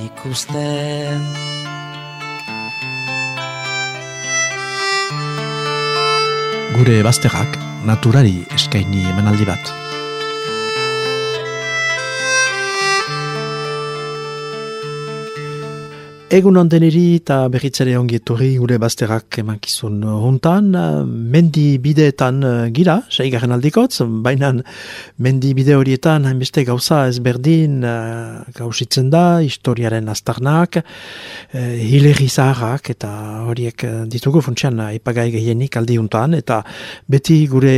ikusten Gure bazterrak naturari eskaini emanaldi bat. Egun ondeneri eta berritzere ongi etorri gure bazterrak emankizun hontan, mendi bideetan eh, gira, seigaren aldikotz, baina mendi bide horietan hainbeste gauza ezberdin uh, gauzitzen da, historiaren astarnak, uh, hilerri zaharrak eta horiek ditugu funtsian ipagai gehienik aldi hontan, eta beti gure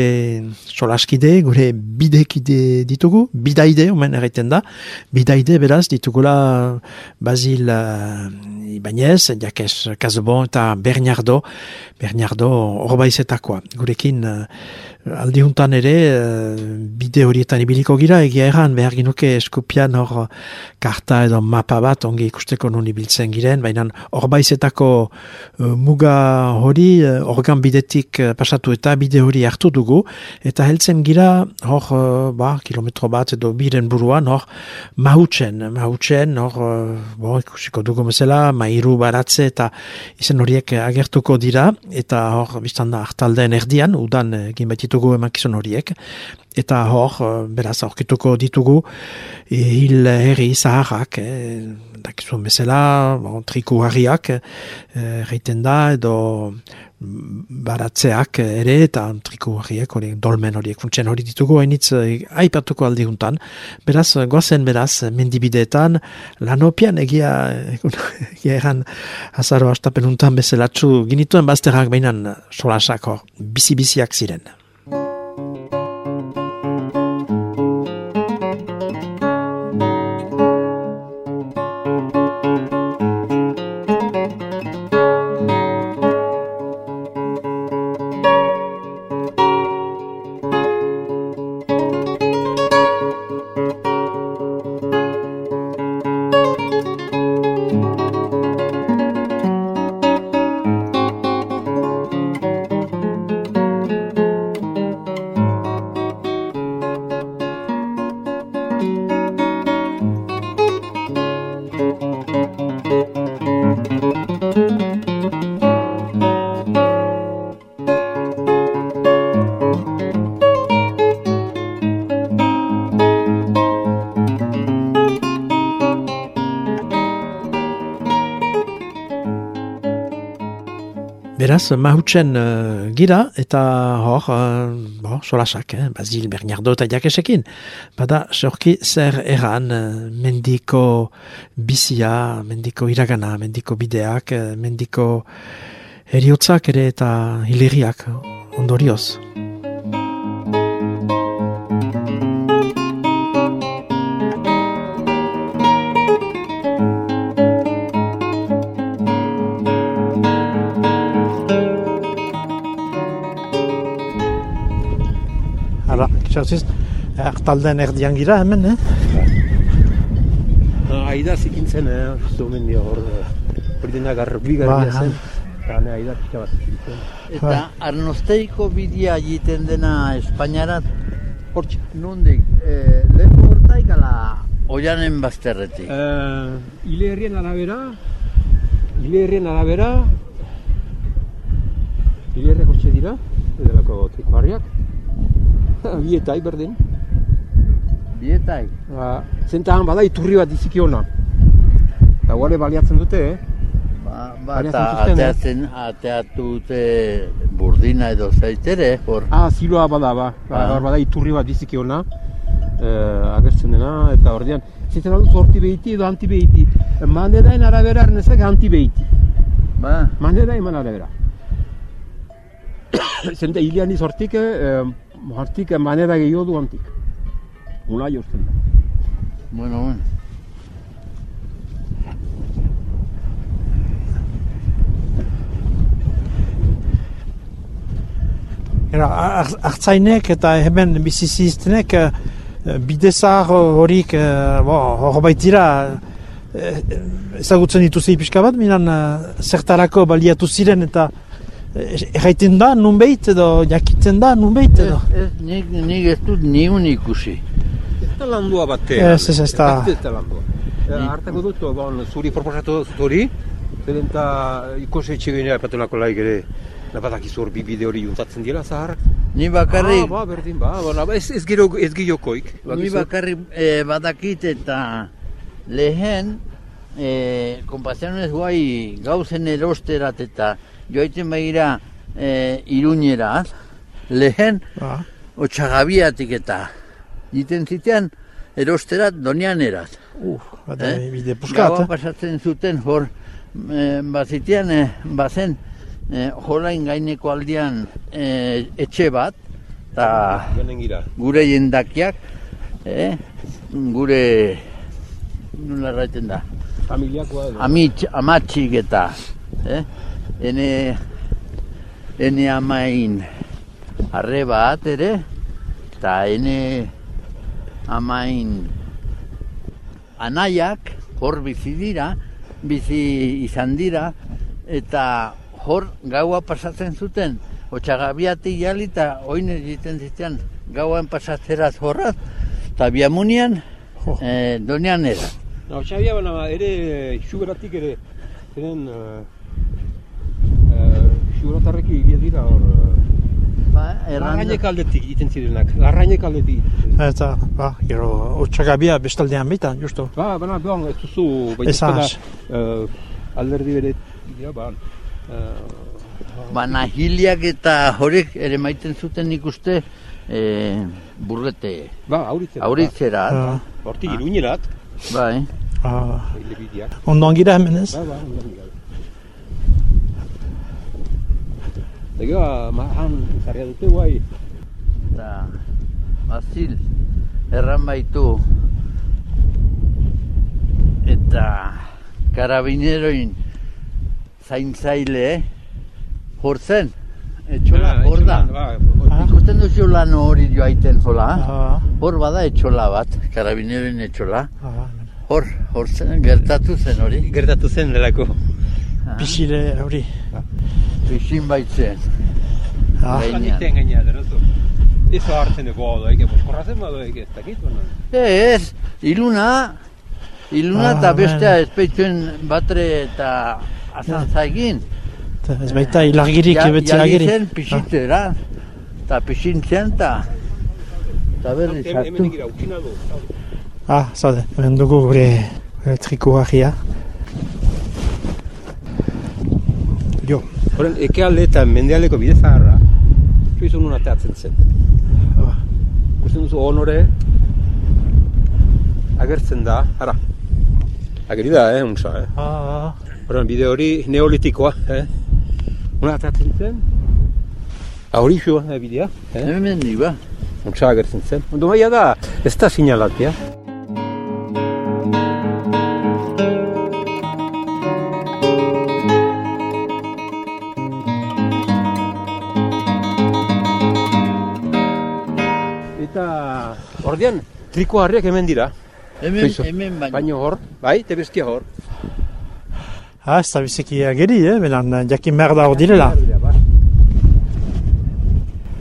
solaskide, gure bidekide ditugu, bidaide, omen erraiten da, bidaide beraz ditugula Basil Ibanez, Jakes Kazobon eta Bernardo, Bernardo horbaizetakoa. Gurekin aldiuntan ere uh, bide horietan ibiliko gira, egia erran behar ginuke eskupian hor karta edo mapa bat ongi ikusteko nun ibiltzen giren, baina horbaizetako uh, muga hori organ bidetik pasatu eta bide hori hartu dugu, eta heltzen gira hor ba, kilometro bat edo biren buruan hor mahutzen, mahutzen hor bo, ikusiko dugu mesela, mairu baratze eta izen horiek agertuko dira eta hor biztan da hartaldeen erdian udan egin baititugu emakizun horiek eta hor beraz aurkituko ditugu hil herri zaharrak eh, dakizun bezala bon, triku harriak eh, da edo baratzeak ere eta triku horiek, horiek dolmen horiek funtzen hori ditugu hainitz eh, aipatuko aldi juntan. Beraz, goazen beraz, mendibideetan, lanopian egia, egia egan azaro astapen untan bezelatzu ginituen bazterrak behinan solasako bizi-biziak ziren. Beraz, mahutzen uh, gira eta hor, uh, solasak, eh? Basil Bernardo eta jakesekin. Bada, sorki zer eran uh, mendiko bizia, mendiko iragana, mendiko bideak, uh, mendiko eriotzak ere eta hileriak ondorioz. Txartziz, hartalden erdian gira hemen, eh? Ah, aida zikintzen, eh? Zumen dio hor, hori dena garbi garbi ba, zen. Eta aida pika bat zikintzen. Eta ba. arnosteiko bidea egiten dena Espainiarat, hortxe, nondik, eh, lehenko hortaik ala oianen bazterretik? Eh, ile herrien arabera, ile herrien arabera, bietai berdin. Bietai? Ba, zentahan bada iturri bat diziki hona. Eta guare baliatzen dute, eh? Ba, ba eta eh? ateatzen, ateatu dute burdina edo zaitere, hor? Ah, ziloa bada, ba. ba. ba. bada iturri bat diziki hona. Eh, agertzen dena, eta ordean, zitzen aldu zorti behiti edo anti behiti. Manerain arabera arnezak anti behiti. Ba? Manerain man arabera. Zenta hilian izortik, eh, hartik manera gehiago du antik. Ula jozten da. Bueno, bueno. Era, hartzainek eta hemen bizizistenek eh, bidezar horik eh, hor baitira eh, ezagutzen dituzi pixka bat, minan zertarako baliatu ziren eta erraiten da nunbeit edo jakiten da nunbeit Ez, edo. ez, nik, nik ez dut niun ikusi. Ez da landua bate. Ez, ez, ez da. Ez da landua. Eh, Hartako dut, bon, zuri proposatu dut hori, zeren eta ikose etxegenea epatunak laik ere, napatakizu hor bi bide hori juntatzen dira zahar. Ni bakarrik, Ah, ba, berdin, ba, ba, ba, ez, ez gero, ez giokoik. ni bakarrik eh, badakit eta lehen eh, kompazionez guai gauzen erosterat eta joaiten begira eh, iruñerat, lehen Ba, otxagabiatik eta jiten zitean erosterat donianerat. uh, bat Eh? bide puskat. Gaua pasatzen zuten hor e, bazitean e, bazen e, jolain gaineko aldian e, etxe bat eta gure jendakiak e, gure nola erraiten da Familiakoa edo. Amits, amatxik eta eh? Ene, ene amain arre bat ere eta ene amain anaiak hor bizi dira, bizi izan dira eta hor gaua pasatzen zuten otxagabiati jali eta oin egiten zitean gauan pasatzeraz horraz eta biamunian Jo. eh, donean era. No, Xabia, bana, ere, xuberatik ere, zeren, uh, xuberatarreki ilia dira hor, uh, Ba, erranda- larrainek aldetik iten zirenak, larrainek aldetik. Eta, ba, gero, otxagabia bestaldean bitan, justo. Ba, bana, behan, ez duzu, Ez baitezkada, ahas. uh, alderdi bere, dira, ba, uh, Baina hiliak eta horrek ere maiten zuten ikuste e, burrete ba, auritzera. auritzera. Ah. Ba, hortik iruñerat, Bai. Ah, ondoan gira hemen ez? Ba, ba, ondan gira. Eta gero, ma, han, zarria dute guai, Eta Basil erran baitu eta karabineroin zaintzaile hor zen. Etxola Ah, hor da. Ba, hortik. Ikusten duzu lan hori joaiten jola. Ah, Hor bada etxola bat, karabineroin etxola. ah, Hor, hor zen, gertatu zen hori. Gertatu zen delako. Ah, Pixire hori. Pixin baitzen. Ah, Bai. Planiten gaina, derazu. Eso hartzen dugu hau daike, boskorra zen badu daike, ez dakit, baina. Ez, iluna, iluna Ah, eta bestea bueno. espeitzuen batre eta azantzaigin. eta ez baita ilargirik Ja- betzera jali giri. zen pixitera, eta pixintzen eta eta utxina du. Ah, zaude, hemen dugu gure, gure trikuarria. Jo, Horren, eke alde eta mendealeko bide zaharra, suizun nun ateatzen zen. Ah. Ikusten duzu honore, agertzen da, ara. Ageri da, eh, untsa, eh. ah, Horren, bide hori neolitikoa, eh. Una ateatzen zen, hori xua, eh, bidea, eh. Hemen di ba. Untsa agertzen zen. Ondo maia da, ez da sinalatia. Eta ordean triko harriak hemen dira. Hemen, Soizu. hemen baino. Baino hor, bai, te bestia hor. ah, ez da biziki ageri, eh, belan eh, jakin behar da hor direla.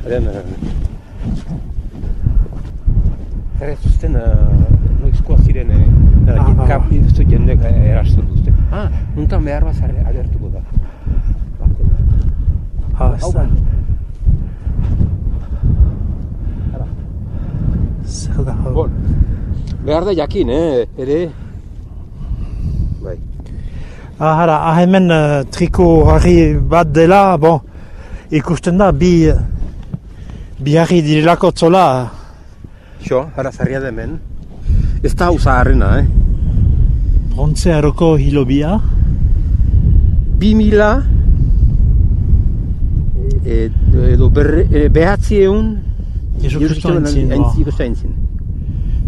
Haren, Herre zuzten, noizkoa ziren, eh, Ah, ah, kap, zu jendek eh, erasten duzte. Ah, nuntan behar bat agertuko da. Ah, ez Hau. bai. Zer da, hau. Bon, behar da jakin, eh, ere. Bai. Ah, hara, ah, hemen uh, triko harri bat dela, bon, ikusten da, bi, bi harri direlako tzola, Xo, hara zarria da hemen. Ez da hau zaharrena, eh. brontze aroko hilobia. Bi mila e, edo berre, e, behatzi egun Jesu Kristo aintzin, ba. Jesu Kristo aintzin.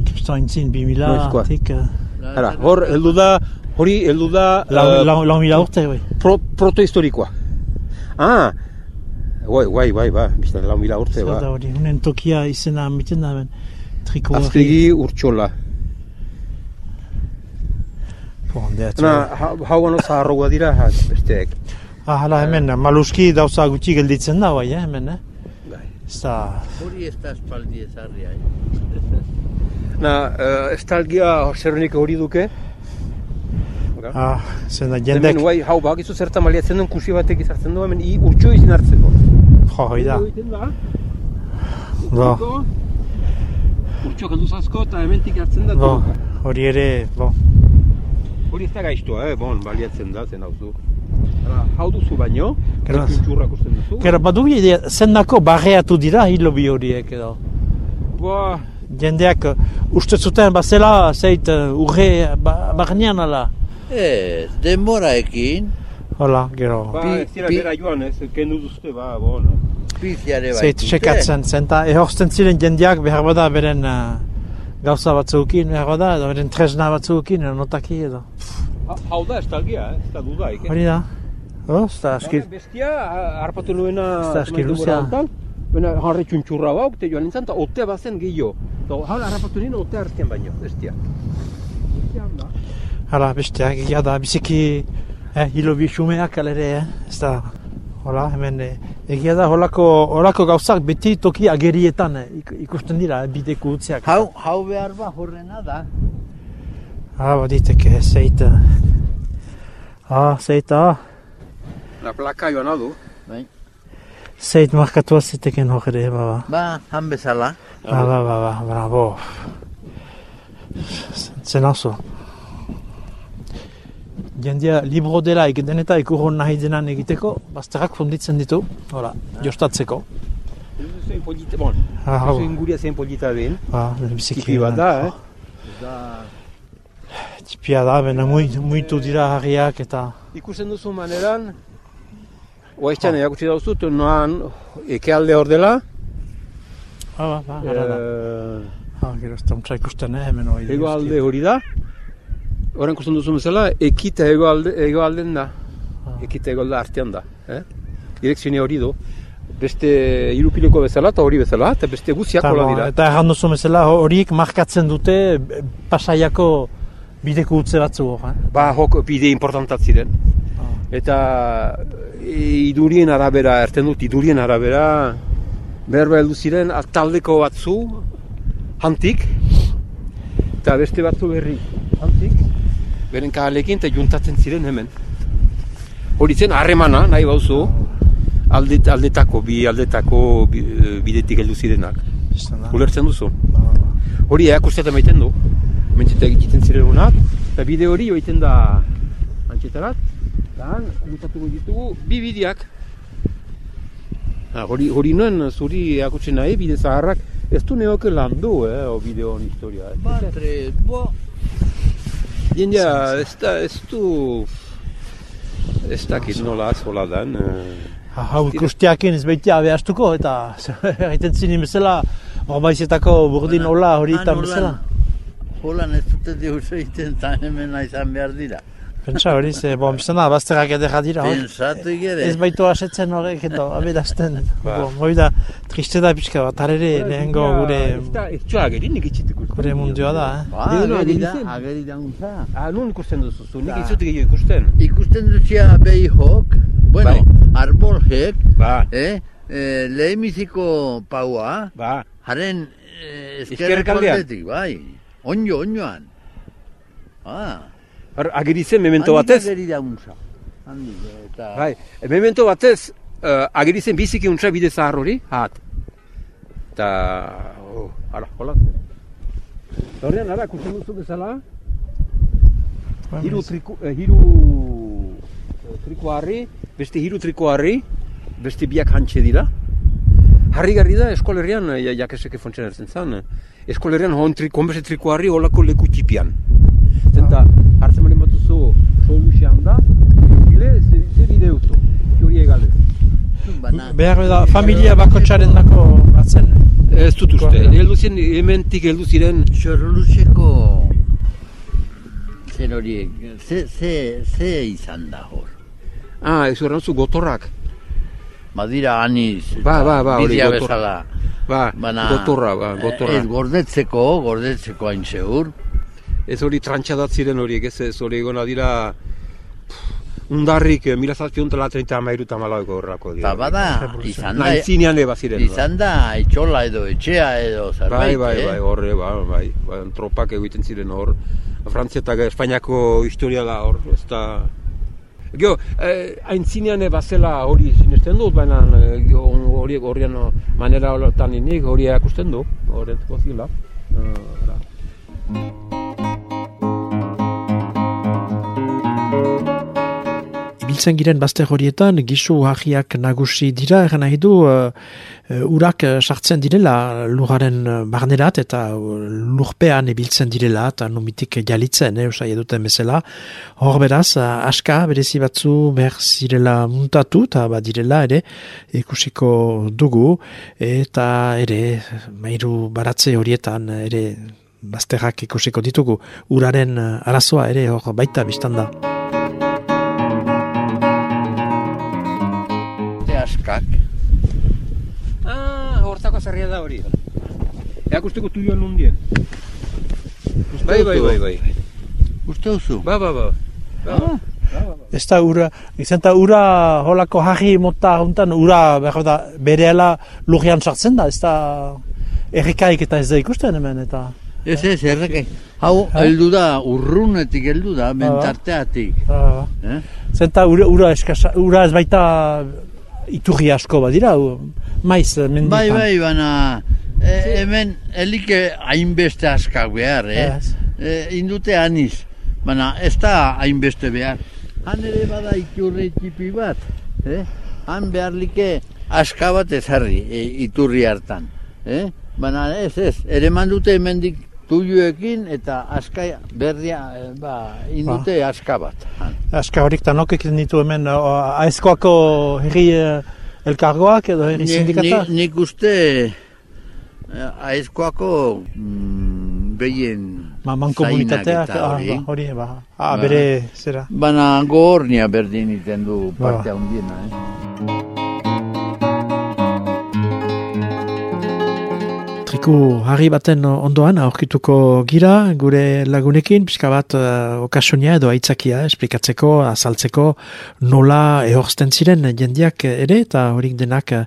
Kristo aintzin, bi mila, Noizkoa? tik, uh, Hara, hor, heldu da, hori heldu da lau, eh, lau, lau mila urte, bai. pro, protohistorikoa. Ah, Guai, guai, bai, ba, bizta lau mila urte, ba. da hori, unen tokia izena miten da ben. Triko hori. Aztegi urtsola. Na, ha- hau gano zaharroa dira, besteek. Ah, hala hemen, maluski dauza gutxi gelditzen da, bai, eh, hemen, eh? Ez da, Hori ez da espaldi ezarria, eh? Na, uh, estalgia zerrenik hori duke. ah, zen da, Hemen, jendek, guai, hau bakizu zertan baliatzen duen kusi batek izartzen du, hemen i urtso izin hartzeko. jo, hoi da, bo, Urtso kendu zazko eta hementik hartzen da. bo, hori ere, bo, Hori ez da gaiztua, eh? bon, baliatzen da, zen hau zu. Hala, hau duzu baino, kuntxurrak usten duzu. Gero, badu idea, zendako barreatu dira hilobi horiek edo. Boa, Jendeak uh, uste zuten bazela zeit uh, urre ba, barnean ala. Ez, denboraekin, Hola, gero. ba, Pi- ez dira pi- bera joan, ez, kendu duzte, ba, bon. piziare bai. Zeit txekatzen zen, eta ehortzen ziren jendeak behar bada beren uh, gauza batzuekin, behar bada, edo beren tresna batzuekin, edo notaki edo. Ha- Hau da, estalgia, eh? ez da dudaik. Eh? Hori da. Oh, ez da, aski, Ba, Bestia, ha- harpatu nuena... Ez da aski zenbait denbora luzea. Bena, harri txuntxurra bauk, te joan nintzen, eta otea bazen gehiago. Eta hala harrapatu nien otea artean baino, bestia. Bestia hala, besteak, egia da, biziki, eh, hilobi xumeak alere, eh, ez da, hola, hemen, eh, egia da, holako, holako gauzak beti toki agerietan eh, ik- ikusten dira, eh, bideko utziak. Hau, hau behar ba horrena da. Ah, baditeke, zeit, eh, ah, zeit, ah, La plaka joan adu. Bai. zeit markatua ziteken hor ere, ba, ba. Ba, han bezala. Ba, ba, ba, ba, bravo. Zen oso. Jendia libro dela egiten eta ikurron nahi denan egiteko, bazterrak funditzen ditu, hola, jostatzeko. Zein polita, bon, Ah, hau, zein guria zein polita den. ba, biziki. Tipi bat da, eh? Da, Tipia da, bena muito, muito dira harriak eta... Ikusten duzu maneran, Oaiztxan erakutsi dauzut, noan ekealde hor dela, Ah, ba, ba, gara da. eh, Ah, gero ez ikusten, eh, hemen hori. hegoalde hori da. Horren ikusten duzu bezala, ekita hegoalde, hegoalden da. Ah. Ekita hegoalde artean da. Eh? Direkzione hori du. Beste hirupileko bezala eta hori bezala, eta beste guziak hola bo, dira. eta erran duzu bezala horiek markatzen dute eh, pasaiako bideko utze batzu hor, eh? Ba, jok bide importantat ziren. Ah. Eta e, idurien arabera, erten dut, idurien arabera, berba heldu ziren taldeko batzu, hantik, eta beste batzu berri, hantik, beren kahalekin eta juntatzen ziren hemen. Hori zen harremana, nahi bauzu, alde, aldetako, bi aldetako bi, e, bidetik heldu zirenak. Ulertzen duzu. Ba, ba, ba. Hori eakustetan maiten du. Mentxetak egiten ziren unak, eta bide hori joiten da antxetarat, eta han, mutatuko ditugu, bi bideak. Hori, hori nuen zuri eakutsi nahi, bide zaharrak, ez du neoke landu, eh, o bide hon historia. Eh. ba, tre, bo, Jendea, ez da, ez du, ez dakit nola zola dan. Eh. Ha, hau ikustiakin ez baitia abeastuko eta egiten zinin bezala horbaizetako burdin hola hori han eta bezala. Holan ez dute deus egiten eta hemen izan behar dira. Pentsa hori, ze, bo, biztana, bazterrak edera dira, hor. Pensatu gere. Ez baitu asetzen horrek eta abedasten. Ba. Bo, moi da, triste da pixka bat, arere lehengo gure, Ez da, ez txoa gerinik itxituko. gure mundioa da, eh? Ba, ageri da, ageri ageri da untza. Ah, nun ikusten duzu, zu, nik Da. izutik gehiago ikusten. Ikusten dutxia behi hok, bueno, Bai. arbol hek, Ba, eh, eh, lehemiziko paua, ba, haren eh, Ezkerrek ezkerreko aldean? aldetik, bai, onjo, onjoan. Ah, Har, ageri zen memento handik batez, ageri da untza. Handik, eta... bai, memento batez, uh, ageri zen biziki untsa bide zahar hori, hat. Eta, oh, ara, hola. Horrean, ara, kusten duzu bezala, hiru triku, eh, hiru trikoarri, beste hiru trikoarri, beste biak hantxe dira. Harrigarri da eskolerrian, ja, jakeseke fontzen ertzen zen, eskolerrian hon tri, konbese trikoarri holako leku txipian. Zenta, hartzen bali batuzu soluxean da, bile, ze, bide uzu, hori. Bana, Behar da, familia bakotxaren dako batzen. Ez dut uste, heldu ziren, hementik heldu ziren, Xorluxeko zer horiek, ze, ze, ze izan da hor. ah, ez horren zu gotorrak. badira aniz, Ba, ba, ba, hori bidea gotor- bezala. Ba, Baina, gotorra, ba, gotorra. Ez gordetzeko, gordetzeko hain zeur. Ez hori trantxadat ziren horiek, ez, ez hori egona dira undarrik eh, mila zazpion tala treinta amairu tamalaueko horrelako dira. Eta bada, izan da, Naintzinean eba ziren. ba. izan da, etxola edo etxea edo Bai, zerbait, bai, eh? bai, horre, bai, bai, bai, tropak egiten ziren hor. Frantzia eta Espainiako historia da hor, ez da... Gio, eh, aintzinean eba zela hori sinesten dut, baina eh, horiek horrian no, manera horretan inik hori akusten du, horretuko zila. Uh, Ibiltzen giren bazter horietan, gisu hajiak nagusi dira, egan nahi du, uh, urak eh, sartzen direla lujaren eh, barnerat eta lurpean ibiltzen direla eta numitik jalitzen, eh, usai eduten bezala. Hor beraz, aska berezi batzu behar zirela muntatu eta badirela ere ikusiko dugu eta ere mairu baratze horietan ere bazterrak ikusiko ditugu. Uraren arazoa ere hor baita biztan da. Te askak. Ah, hortako zerria da hori. Eakusteko tuioan nundien. Bai, bai, bai, bai. Uste duzu? Ba, ba, ba. Ah, Ez da ura, izan da ura holako haji mota hontan ura behar da berehala lujian sartzen da, ez da errekaik eta ez da ikusten hemen eta Ez ez, erreke. Hau, heldu da, urrunetik heldu da, mentarteatik. uh, Eh? zenta ura, ura, eskasa, ura ez baita iturri asko badira, u- maiz eh, menditan. Bai, bai, baina e, hemen elike hainbeste askak behar, eh? Ez. E, indute aniz, baina ez da hainbeste behar. Han ere bada iturri txipi bat, eh? Han behar like aska bat ezarri e, iturri hartan, eh? Baina ez, ez, ere mandute hemendik tuiuekin eta aska berria, eh, ba, indute aska bat. Aska horik tanok egiten ditu hemen aezkoako herri uh, elkargoak edo herri sindikata? ni- Nik uste eh, aezkoako mm, behien Ma, mankomunitateak, ah, hori. ba, hori, ba, ah, Ba. bere, zera. Baina gogornia berdin iten du Ba. parte handiena, eh? Triku harri baten ondoan aurkituko gira gure lagunekin, pixka bat uh, okasonia edo aitzakia esplikatzeko, azaltzeko nola ehorzten ziren jendiak ere eta horik denak uh,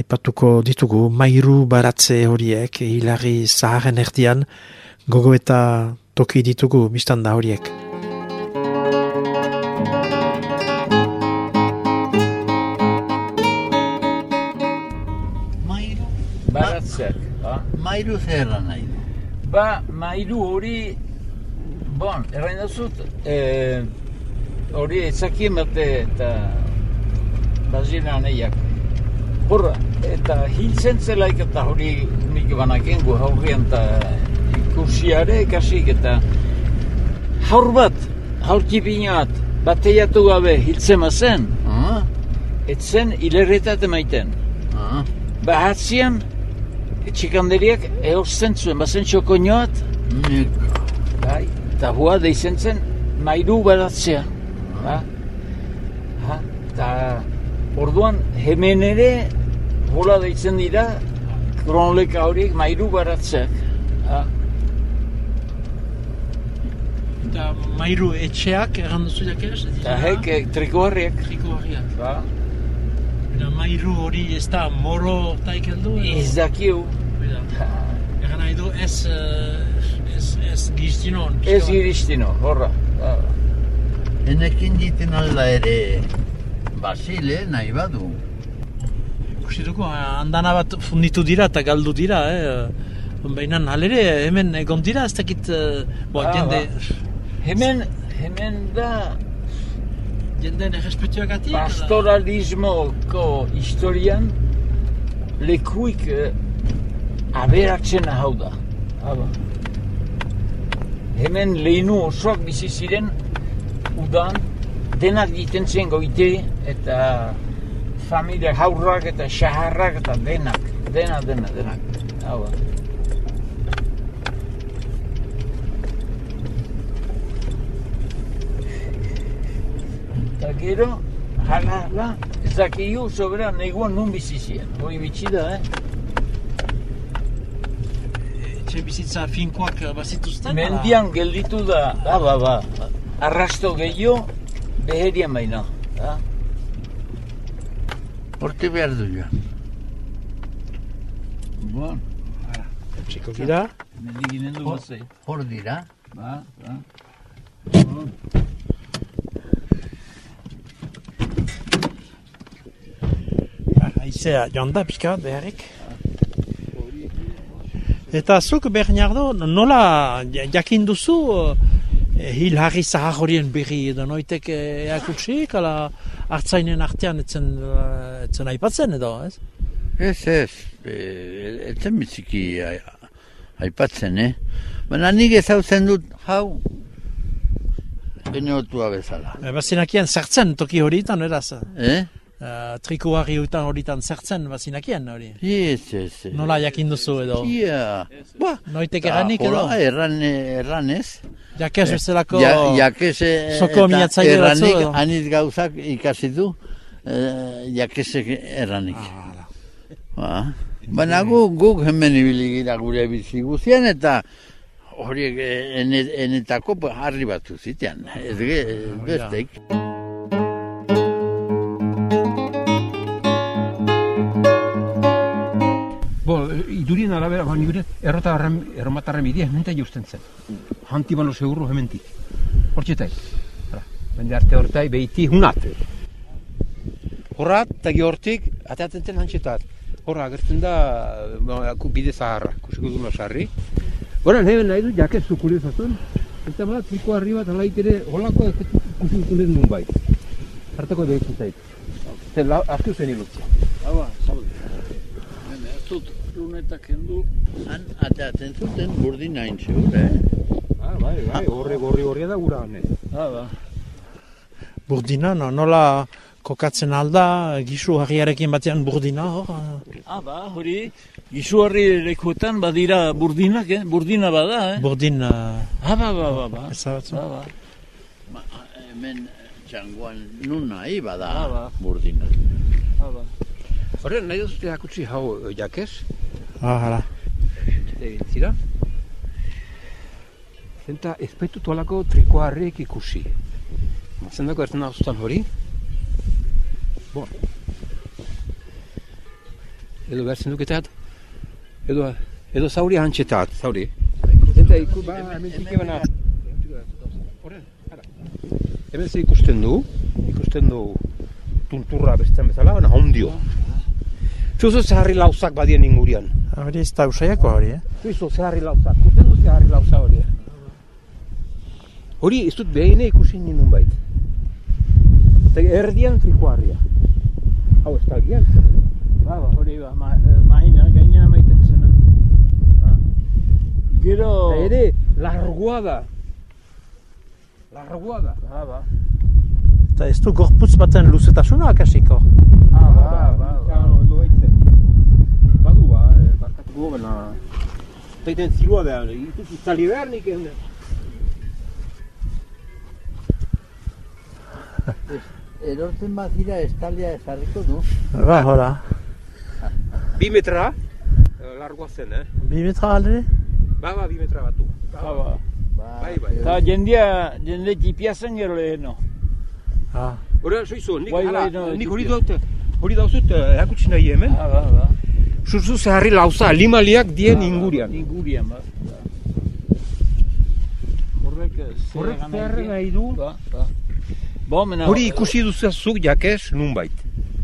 epatuko ditugu mairu baratze horiek hilarri zaharen erdian gogo eta toki ditugu biztanda horiek. Mairu zerra nahi du. Ba, mairu hori, bon, errain dazut, eh, hori ezakien bate eta bazina nahiak. Horra, eta hiltzen zelaik eta hori nik banaken gu haurrian eta ikusiare kasik eta haur bat, haur txipiñat, bateiatu gabe hiltzen mazen, Ah? etzen hilerretat emaiten. Ah? Bahatzian, txikanderiak ehorzten zuen, bazen txokoñoat, Nik. bai, eta hua deizen zen mairu baratzea. Ba? Ha, eta orduan hemen ere hola deitzen dira kronleka horiek mairu baratzeak. Ha, Eta mairu etxeak erran duzu jakez? eta hek eh, trikoarriak. Triko harriak. Ba, Eta mairu hori ez da moro taik heldu? ez dakiu. Ha, Egan nahi du ez, uh, ez, ez giztinon. Ez iristino, horra. Ba, Enekin diten alda ere Basile nahi badu. Ikusi dugu, eh, andana bat funditu dira eta galdu dira, eh? Baina halere hemen egon dira, ez dakit, uh, bo, Ah, jende, Hemen, hemen da jendeen errespetuagatik. pastoralismoko historian lekuik eh, aberatzena hau da. Haba. Hemen lehenu osoak bizi ziren udan denak egiten zen goite eta familia haurrak eta xaharrak eta denak, dena, dena, denak. Hau Eta gero, Hala, hala, ez dakigu sobera neguan nun bizi ziren. Hori bitxi da, eh? Etxe bizitza finkoak bazituzten? Mendian gelditu da, ba, ba, ba. Arrasto gehiago, beherian baina. Da? Horti behar du jo. Bon, Txiko gira. mendik ginen du bazei. Hor dira. Ba, ba. Aizea joan da pixka beharrik. Eta zuk Bernardo, nola ja- jakin duzu eh, hil harri zahar horien berri edo noitek eh, eakutsik, ala hartzainen artean etzen, eh, etzen aipatzen edo, ez? Ez, ez. E, etzen biziki aipatzen, eh? Baina nik ezautzen dut, hau, enotua bezala. E, bazinakien zertzen toki horietan, eraz? Eh? Uh, trikuari horietan horietan zertzen bazinakien hori. Ez, ez. ez. Nola jakin duzu edo? Ia. Ba, Noitek eranik edo? Erran, erran ez. Jakez bezalako... Ja, jakez eh, Soko miatzaile batzu erranik edo? anitz gauzak ikasi du, eh, jakezek erranik. Ah, Ba. Baina gu, guk hemen ibili gira gure bizi guztian eta horiek eh, ene, enetako harri batzu zitean. Ez ge, besteik. Bo, idurien arabera, ba, nire errotarren, erromatarren bidea hementai justen zen. Hanti bano segurru hementik. Hortxetai. Bende arte hortai behiti hunat. Horrat, eta hortik, ataten zen hantxetat. Horra, agertzen da, ba, ku- bide zaharra, kusiko duna sarri. Hora, nahi nahi du, jakez zukuri zazun. Eta bat, triko harri bat, alaik ere, holako kusiko duen nun bai. Hartako behitzen zait. Zer, la- hartu zen. Hemen, ez dut lunetak kendu. Han atatzen zuten burdin hain zeur, eh? Ah, bai, bai, horre gorri horria da gura honen. Haba. Burdina, no, nola kokatzen alda, gisu harriarekin batean burdina hor? Ah, ba, hori, izuarri lekuetan badira burdinak, eh? Burdina bada, eh? Burdin uh, Ah, ba, ba, ba, ba. ezabatzu. Ba, ba. Ma, hemen txangoan nun nahi bada Ah, ba. burdina. Ah, ba. Horre, nahi duzute akutsi hau eh, jakez, Ah, hala. egin zira. Zenta ezpaitu tolako trikoarriek ikusi. Zendako ertzen da hori. Bo. Edo behar zenduketat, edo, edo zauri hantxetat, zauri. Eta iku, ba, hemen. Horren, ara. Hemen ze ikusten du, ikusten du tunturra bestean bezala, baina hondio. Zuzu zaharri lauzak badien ingurian. Hori ez da usaiako hori, eh? Zuizu zeharri lauza, ikusten du zeharri lauza hori. Hori ez dut behine ikusi nindun bait. Eta erdian trikoarria. Hau ez da gian. Ba, ba, hori ba, ma, eh, mahina, gaina maiten zena. Ba. Gero... Eta ere, largoa da. Largoa da. Ba, ba. Eta ez du gorputz baten luzetasuna akasiko. Ah, ba, ba, ba. Kano, ondo baitzen. Badu ba, eh, barkatuko baina... Taiten zilua da, itut itzali behar nik egin. Erortzen bat dira estalia esarriko du. Ba, hola. Bi metra, eh, largoa zen, eh? Bi metra alde? Ba, ba, bi metra batu. Ba, ba. Bai, bai. Eta jendia, jende tipia zen gero leheno. Ah, Hora, soizu, nik, Bai, bai, no, nik hori dut, hori dauzut eh, erakutsi nahi hemen. Ah, ba, ba. Zuzu zeharri lauza, limaliak dien ingurian. Ingurian, ba. ba. Horrek eh, zeharren nahi du. Ba, ba. Bo, mena, Hori ikusi duzu zuk jakez nunbait.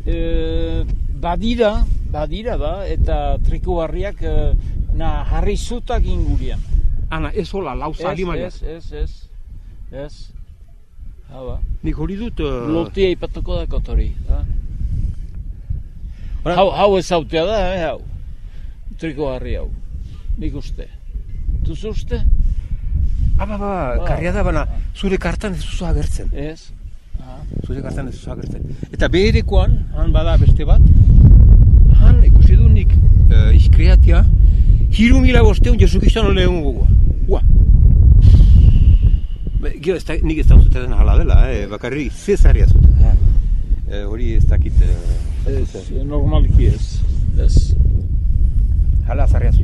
Eh, badira, badira ba, eta trikuarriak eh, na harri zutak ingurian. Ana, ez hola, lauza, Ez, limaliak. ez, ez, ez, ez. Ha, ba. Nik hori dut... Uh, Lotia ipatuko dakot hori. Ha? Hau, hau ez autea da, eh, hau. Trikuarri hau. Nik uste. Duzu uste? Ah, ba, ba, karria da, baina zure kartan ez duzu agertzen. Ez. Ha. Zure kartan ez duzu agertzen. Eta beherekoan, han bada beste bat, han ikusi du nik uh, iskreatia, hiru mila bosteun Jesu Kriston lehen gogoa. Ua. Be, Gero, ez da, nik ez da uzutetan hala dela, eh? bakarri zezarria zuten. Eh, hori ez dakit... eh, Ez, normalki ez. Ez. Hala zarria zu.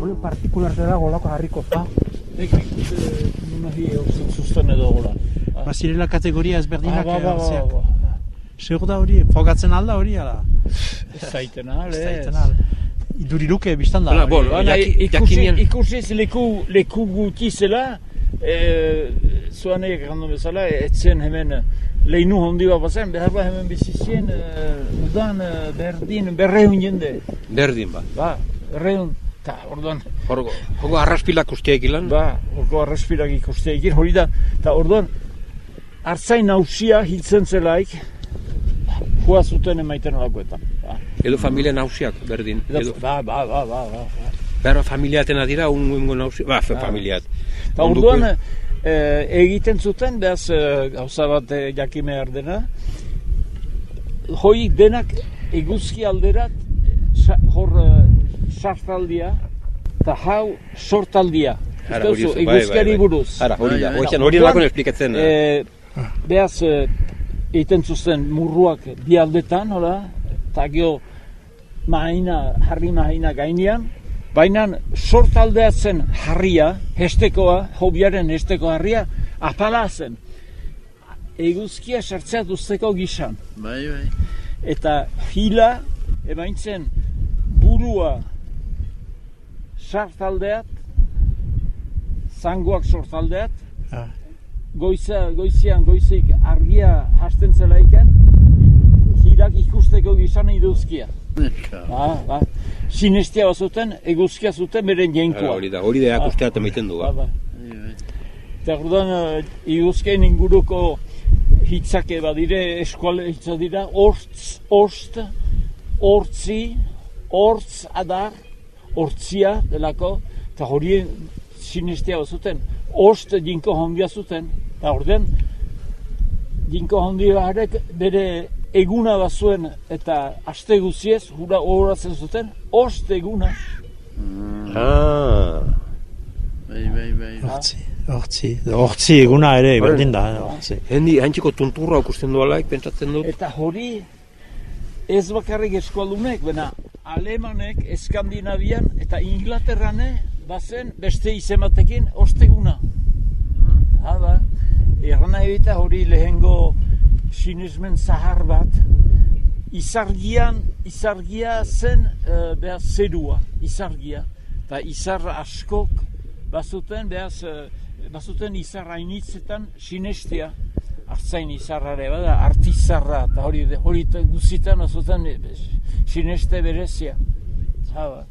Hori partikularte da golako harriko fa. Nik nik dute nahi edo gola. Bazirela kategoria Ah, ezberdinak ba, ba, ba, zeak. ba. Segur da hori, fogatzen alda hori, ala. Ez zaiten ahal, Ez ez. daiten al. Iduri luke biztan da. Hala, hori. bol, Baina Jaki- ikusi, ikusiz leku, leku guti zela, e, zuan egin gandu bezala, etzen hemen leinu hondi bat bazen, behar ba hemen bizizien, e, udan, e, berdin, berreun jende. Berdin ba. Ba, berreun, eta orduan, Horgo, horgo arraspilak usteak ilan. ba, orko arrespirak ikuste egin, hori da, eta orduan, hartzain nausia hiltzen zelaik, joa zuten emaiten olakoetan. Ba, Edo familia nausiak, berdin. Edo, ba, ba, ba, ba, ba. ba. berra familiatena dira, un ungo nausi, ba, Ah. familiat. Eta Onduko- orduan e, egiten zuten, behaz e, gauza bat e, jakin behar dena, hoi denak eguzki alderat, sa, hor e, sartaldia, eta hau sortaldia. Ara, hori bai, bai, eguzkiari bai. buruz. Ara, hori da, hori lakon esplikatzen. eh. E, behaz, egiten zuzten murruak bi aldetan, hola, eta gio mahaina, harri mahaina gainean, baina sortaldea zen harria, hestekoa, hobiaren hesteko harria, apala zen. Eguzkia sartzea duzteko gisan. Bai, bai. Eta hila, emaintzen burua sartaldeat, zangoak sortaldeat, Ah. goiza, goizian, goizik argia hasten zelaiken, hilak ikusteko gizan iduzkia. Ba, ba. Sinestia bazuten, eguzkia zuten beren Ara, jainkoa. hori da, hori da akustea eta maiten du. Ba, Ba. ba. Eta orduan, uh, iguzkien inguruko hitzake badire, eskuale hitza dira, hortz, hortz, hortzi, hortz adar, hortzia delako, eta horien sinestia bazuten, hortz jinko hondia zuten, eta orduan, jinko hondia bere eguna bazuen eta aste guziez, hura horatzen zuten, hortz eguna. Ah, Bai, bai, bai. Hortzi, hortzi. Hortzi eguna ere, berdin da, hortzi. hendi haintziko tunturra ikusten dualaik, pentsatzen dut. Eta hori ez bakarrik eskualdunek, bena alemanek Eskandinavian eta Inglaterrane bazen beste izematekin osteguna. Ha, ba. Erran eta hori lehengo sinismen zahar bat, izargian, izargia zen uh, behaz zerua, izargia. Eta izar askok bazuten, behaz, uh, bazuten izar hainitzetan sinestia. Artzain izarrare bada, artizarra, eta hori, hori guzitan bazuten eh, sineste berezia. Ba.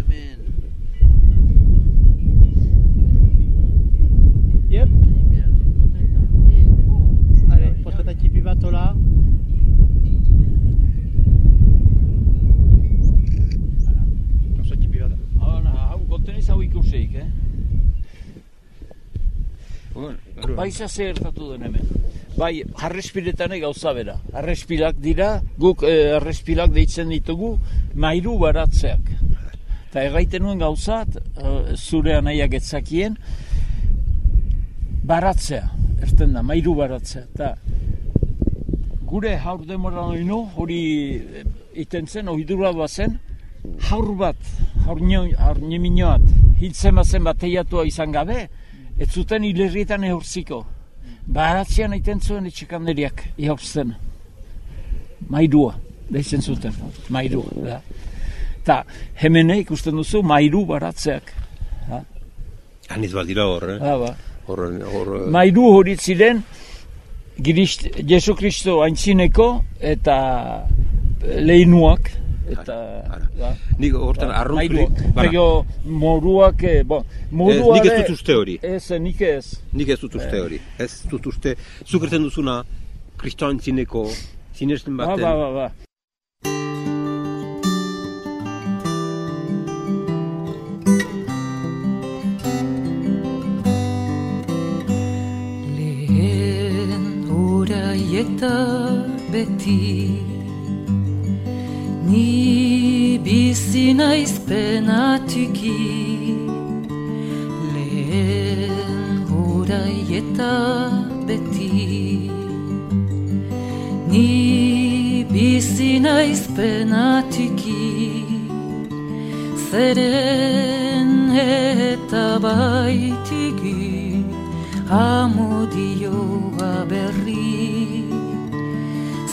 Hemen. Yep. behar dut poteta. Eh, oh. Ale, potreta tipi bat hola. Oso tipi bat. Hau, na, hau konteniz hau ikusik, eh? Baiza ze gertatu den hemen. Bai, harrespiretan gauza bera. Harrespilak dira, guk eh, harrespilak deitzen ditugu, mairu baratzeak. Eta erraiten nuen gauzat, eh, zure anaiak etzakien, baratzea, erten da, mairu baratzea. Eta gure haur demora noinu, hori eh, iten zen, ohidura bazen, haur bat, haur, nio, haur niminoat, hiltzen bazen bateiatua izan gabe, ez zuten hilerrietan ehorziko. Baratzean egiten zuen etxekanderiak ehorzten. Mairua, deitzen zuten, mairua. Da. Eta hemen ikusten duzu mairu baratzeak. Aniz bat dira hor, eh? Ha, ba. Hor, hor, eh, Mairu hori ziren Grist, Jesu Kristo aintzineko eta lehinuak eta Ara. ba, nik hortan mairuak. bara, Gero moruak, eh, bo, ez, morua nik ez dut uste hori, Ez, eh, nik ez. nik ez dut uste hori, ez dut uste, zuk erten duzuna, kristoan zineko, zinesten Ba, baten, ba, ba, ba. Eta beti. Ni bizi naiz penatuki Lehen horai eta beti. Ni bizi naiz penatuki Zeren eta baitigi Amodioa berri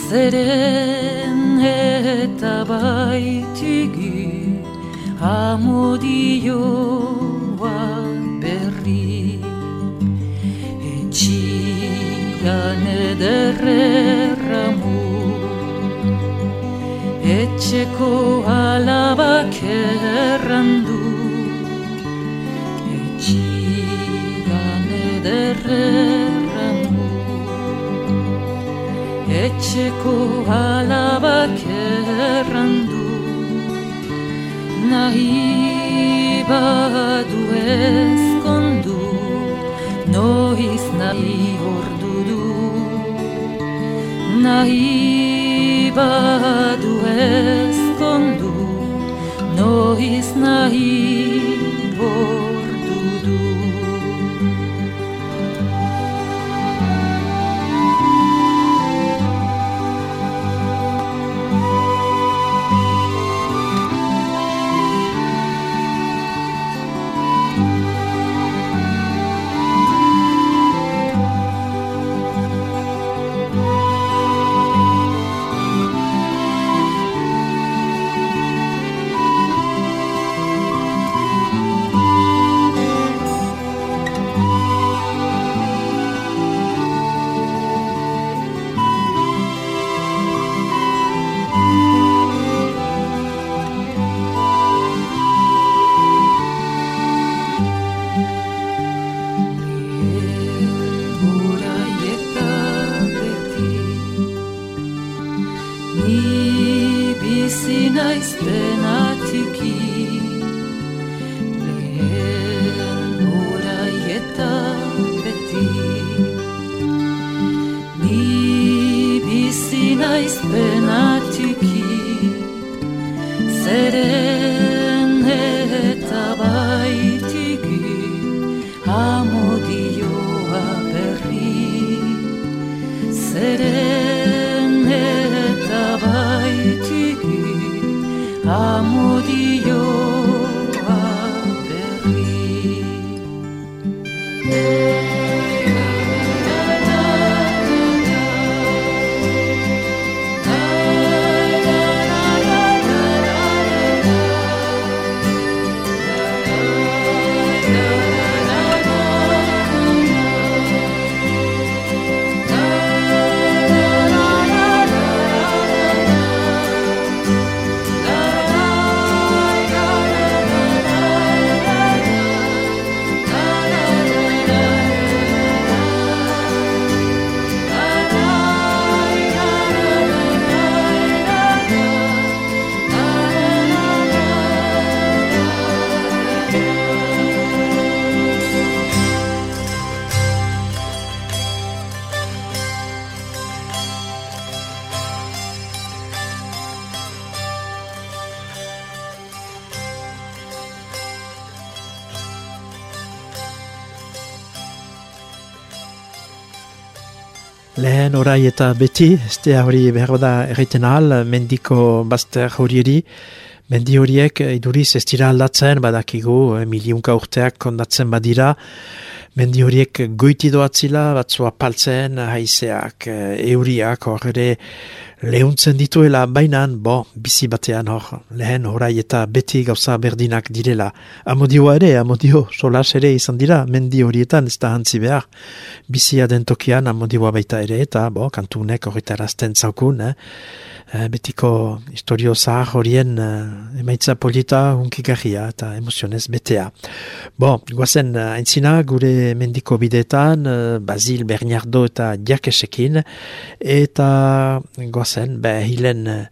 Zeren eta baitigi Amodioa berri. Etxian ederrerramu Etxeko alabak errandu Etxian ederrerramu Etxeko alabak errandu. Nahi badu ezkondu Noiz nahi ordu du. Nahi badu ezkondu Noiz nahi baitigi Amodioa orai eta beti, este hori behar da erraiten ahal, mendiko bazter horieri, mendi horiek eh, iduriz ez dira aldatzen, badakigu, eh, miliunka urteak kondatzen badira, mendi horiek goiti doatzila, batzua paltzen, haizeak, eh, euriak, hor ere lehuntzen dituela, bainan, bo, bizi batean hor, lehen orai eta beti gauza berdinak direla. Amodioa ere, amodio, solas ere izan dira, mendi horietan ez da hantzi behar, bizia den tokian amodioa baita ere, eta bo, kantunek horretarazten zaukun, eh? Eh, betiko historio zahar horien eh, emaitza polita hunkigarria eta emozionez betea. Bo, guazen eh, aintzina gure mendiko bideetan, eh, Basil Bernardo eta Diakesekin, eta bazen, be ba, hilen eh,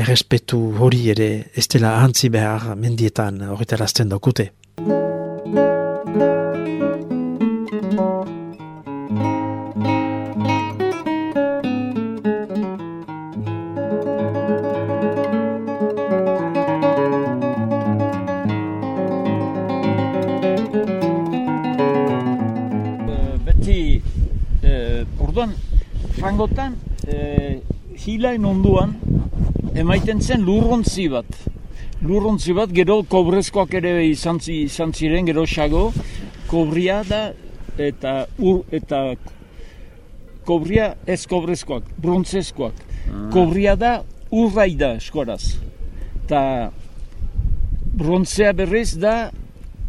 errespetu hori ere ez dela ahantzi behar mendietan horretarazten dokute. Eh, beti, e, orduan, frangotan, e, hilain onduan, emaiten zen lurrontzi bat. Lurrontzi bat, gero kobrezkoak ere izan, izan ziren, gero xago, kobria da, eta ur, eta kobria ez kobrezkoak, brontzezkoak. Kobria da, urrai da eskoraz. Ta brontzea berriz da,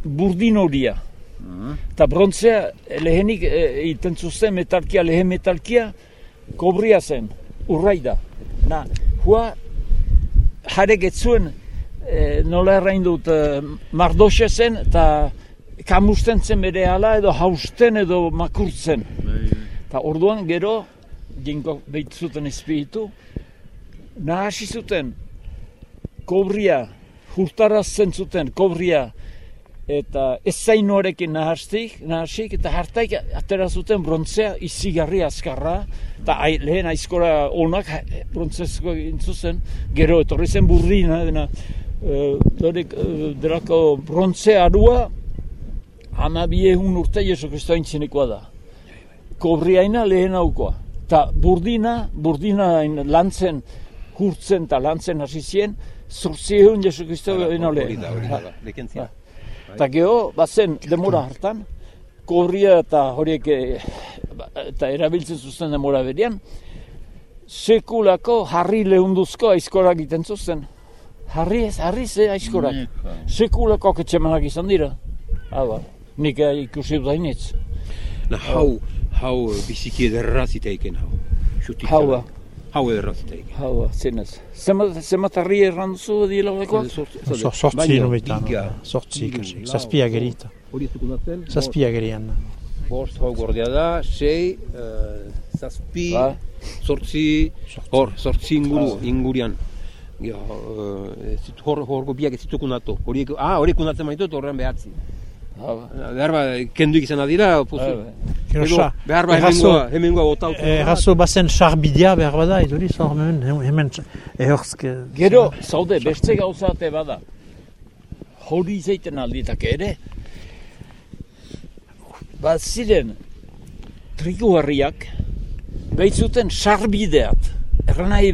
burdin horia. Eta brontzea lehenik e, iten zuzten metalkia, lehen metalkia, kobria zen, urrai da. Na, hua jarek ez zuen e, nola errain dut e, mardoxe zen eta kamusten zen bere ala edo hausten edo makurtzen. Eta orduan gero, jinko behitzuten espiritu, nahasi zuten kobria, hurtarazten zuten kobria eta ez zainoarekin nahastik, nahasik, eta hartaik atera zuten brontzea izigarri azkarra, eta ai, lehen aizkora onak ha- brontzezko egin zuzen, gero etorri zen burdina, dena, e, dorek, e, delako brontze arua, ama biehun urte Jesu Kristo aintzinekoa da. Kobriaina lehen aukoa. Ta burdina, burdina lantzen, hurtzen eta lantzen hasi zien, zortzieun Jesu Kristo Hori lehen. da, hori da. Eta geho, bazen demora hartan, korria eta horiek eh, ba- eta erabiltzen zuzten demora berian, sekulako harri lehunduzko aizkorak egiten zuzten. Harri ez, harri ze aizkorak. Sekulako ketxemanak izan dira. Hala, nik eh, ikusi dut hainitz. Na, hau, hau biziki ederra ziteiken hau. Hau ederra ziteiken. Hau, zinez. Zemat, zemat harri erran duzu dila horrekoak? So- Sortzi nubetan, sortzi ikasi, zazpia gerita. Hori ez dukunatzen. Zazpia gerian. Bost hau gordea da, sei, uh, zazpi, sortzi, hor, sortzi inguru, Ah. ingurian. Ja, uh, ez ditu- hor, horko biak ez ditukunatu. Horiek, ah, horiek kunatzen maitut horrean behatzi. Ba. Behar ba, kenduik izan dira, pozu. Hau, ba. Gero Edo, sa- behar ba, errazo- hemengoa, hemengoa bota Eh, Errazo bazen sarbidea behar bada, iduriz hor hemen, hemen ehorzke. Gero, zaude, beste gauzate bada. Hori zeiten alditak ere. Bat ziren, trikuharriak, behitzuten sarbideat. Erran nahi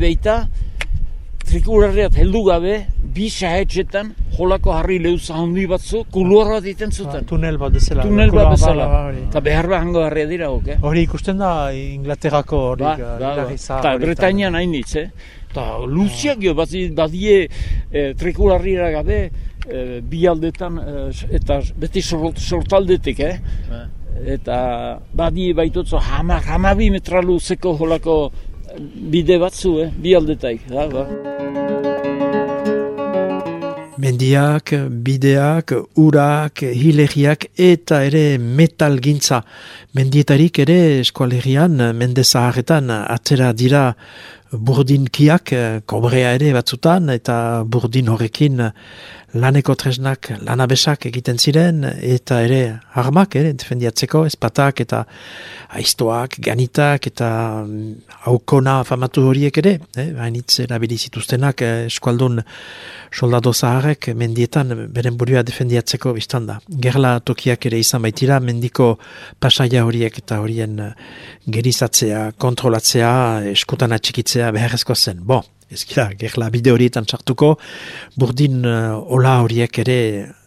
beita, trikuharriat heldu gabe, bi sahetxetan, jolako harri leuza handi batzu, kuluarra diten zuten. Tunel bat bezala. Tunel bat bezala. ba-. Eta behar behar hango harria dira, oke? Hori ikusten da Inglaterrako hori. Ba, eh, ba, ba. Eta. Bretainian hainitz, eh? Eta luziak jo, bazi, badie e, trikularrira gabe, e, bi aldetan, e, s- eta beti sort, sortaldetik, eh? Eta badie baitotzo hama, hamabi metra luzeko holako eh, bide batzu, eh? Bi aldetaik, da, ba. Mendiak, bideak, urak, hilegiak eta ere metalgintza. Mendietarik ere eskualerian, mende zaharretan atzera dira burdinkiak, kobrea ere batzutan, eta burdin horrekin laneko tresnak, lanabesak egiten ziren, eta ere armak ere, defendiatzeko, espatak eta aiztoak, ganitak eta mm, aukona famatu horiek ere, eh, hainitz erabili eh, eskualdun soldado zaharrek mendietan beren burua defendiatzeko biztan da. Gerla tokiak ere izan baitira, mendiko pasaia horiek eta horien eh, gerizatzea, kontrolatzea, eskutan atxikitzea beharrezko zen. Bo, ez gira, gerla bide horietan sartuko, burdin eh, ola horiek ere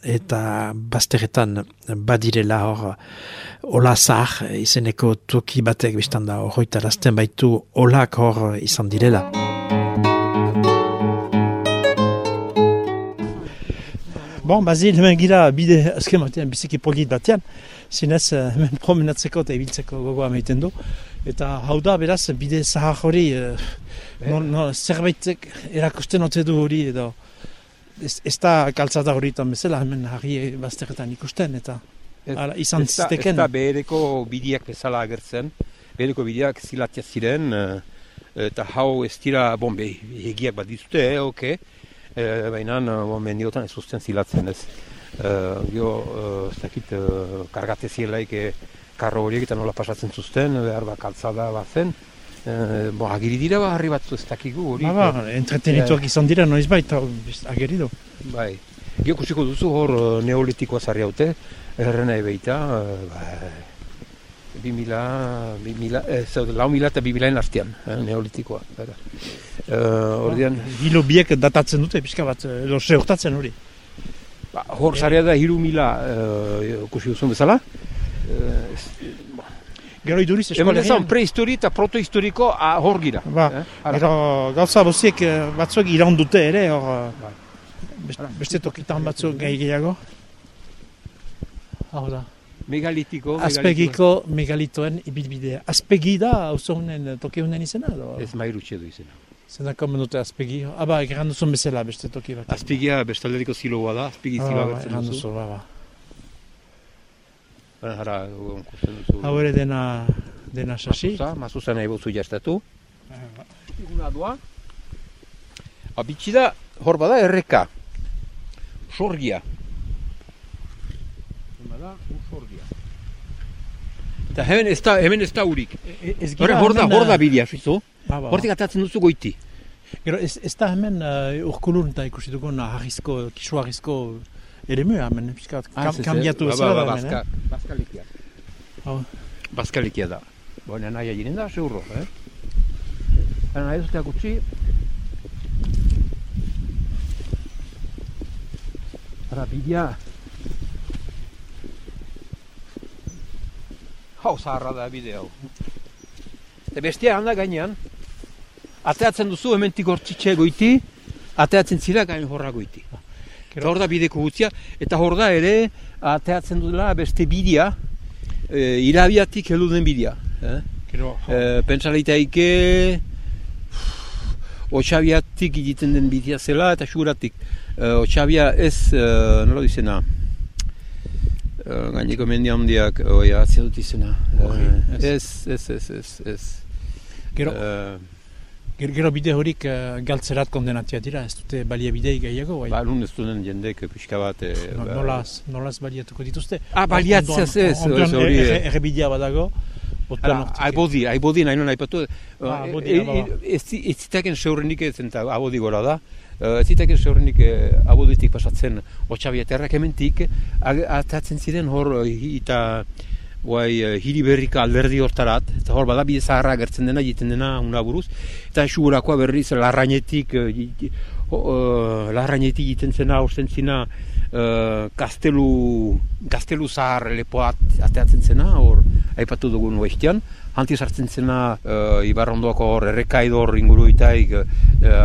eta bazteretan badirela hor ola zahar izeneko toki batek biztan da horretarazten baitu olak hor izan direla. Bon, bazil, hemen gira bide azken batean biziki polit batean, zinez eh, hemen promenatzeko eta ibiltzeko gogoa meiten du. Eta hau da, beraz, bide zahar hori, eh, no, no, zerbaitek erakusten ote du hori edo ez, ez da kaltzata horietan bezala hemen harri bazterretan ikusten eta Hala, izan ez da- ziteken. Ez da behereko bideak bezala agertzen, behereko bideak zilatia ziren, eh, eta hau ez dira, bon, be, egiak bat dizute, eh, oke, eh, baina eh, bon, mendiotan ez zuzten zilatzen ez. Uh, gio, uh, ez dakit, uh, kargate zielaik eh, karro horiek eta nola pasatzen zuzten, behar bat kaltzada bat zen. Uh, bo, agiri dira ba, harri batzu ez dakigu hori. Ba, ba, entretenituak izan dira noiz baita ageri du. Bai. Gio kusiko duzu hor eh, neolitikoa zarri haute, erren nahi behita, eh, ba, Bi mila, bi mila, ez, zaude, lau mila eta bi milaen artean, eh, neolitikoa. Bera. Uh, ordean, Hilo biek datatzen dute, pixka bat, eh, edo seurtatzen hori. ba, hor zarea da hiru mila uh, ikusi duzun bezala. Ez- Gero iduriz ezan eskolegian. prehistori eta protohistoriko ah, hor gira. Ba, Eh, gero gauza boziek eh, batzuek iraun dute ere, hor, eh, best- beste tokitan batzuk gai gehiago. Hau da. Megalitiko. Azpegiko megalitoen ibilbidea. Azpegi da, auzo honen, toki honen izena? edo? Ez mairutxe du izena. Zena komen dute azpegi. Aba, egan duzun bezala beste toki bat. Azpigia bestalderiko ziloa da, azpigi Ah, ziloa ba, gertzen egan duzu. duzu, ba, ba. Baina Hara, onkusten duzu. Hau ere dena, dena sasi. Mazuza, mazuza nahi bozu jastatu. Iguna doa. Abitsi da, hor bada erreka. Sorgia. Bada, sorgia. Eta hemen ez da, hemen ez da urik. E- Ez Hor, gira hor da, hemen, hor da eh, bidea, suizu. ba, ba. Hortik atatzen duzu goiti. Gero, ez, ez da hemen uh, urkulun eta ikusi dugun harrizko, kisu harrizko eremua hemen, pixka bat, kam, kambiatu ba, bezala ba, da ba, hemen, eh? bazka, bazkalikia. Hau. Bazkalikia da. Baina nahi aginen da, segurro, eh? Baina nahi zuteak utzi. Ara, bidea. Hau zaharra da bide hau. Eta bestea handa gainean, ateatzen duzu hementik hortzitxe goiti, ateatzen zira gain horra goiti. Eta hor da bideko gutzia, eta hor da ere ateatzen dela beste bidea, e, irabiatik heldu den bidea. Eh? Gero, E, Otxabiatik egiten den bidea zela eta xuratik. E, Otxabia ez, e, nola dizena, e, gaineko mendi handiak, oia, atzia dut izena. Hori, E, ez. ez, ez, ez, ez, ez. gero, E, gero, gero bide horik uh, galtzerat kondenatia dira, ez dute baliabidei gehiago, bai? ba, nun ez duen jendek pixka bat... E, No, ba- nolaz, nolaz baliatuko dituzte? Ah, ez, Ondoan ez hori, erre- eh. errebidea badago. Aibodi, aibodi nahi non aipatu. Ah, abodi, ah, ba, ba. Ez zi- ez zitaken seurrenik ez eta abodi gora da. Ez zitaken seurrenik aboditik pasatzen otxabiaterrak hementik, atatzen ziren hor eta guai eh, hiri berrika alderdi hortarat, eta hor bada bide zaharra gertzen dena, egiten dena una buruz, eta esugurakoa berriz larrainetik, eh, ji- ji- ho- eh, larrainetik egiten zena, orzen zina, eh, gaztelu, gaztelu zahar lepoa at- ateatzen zena, hor aipatu dugun oestian, hanti sartzen zena uh, Ibarrondoako hor errekaido hor inguruitaik uh,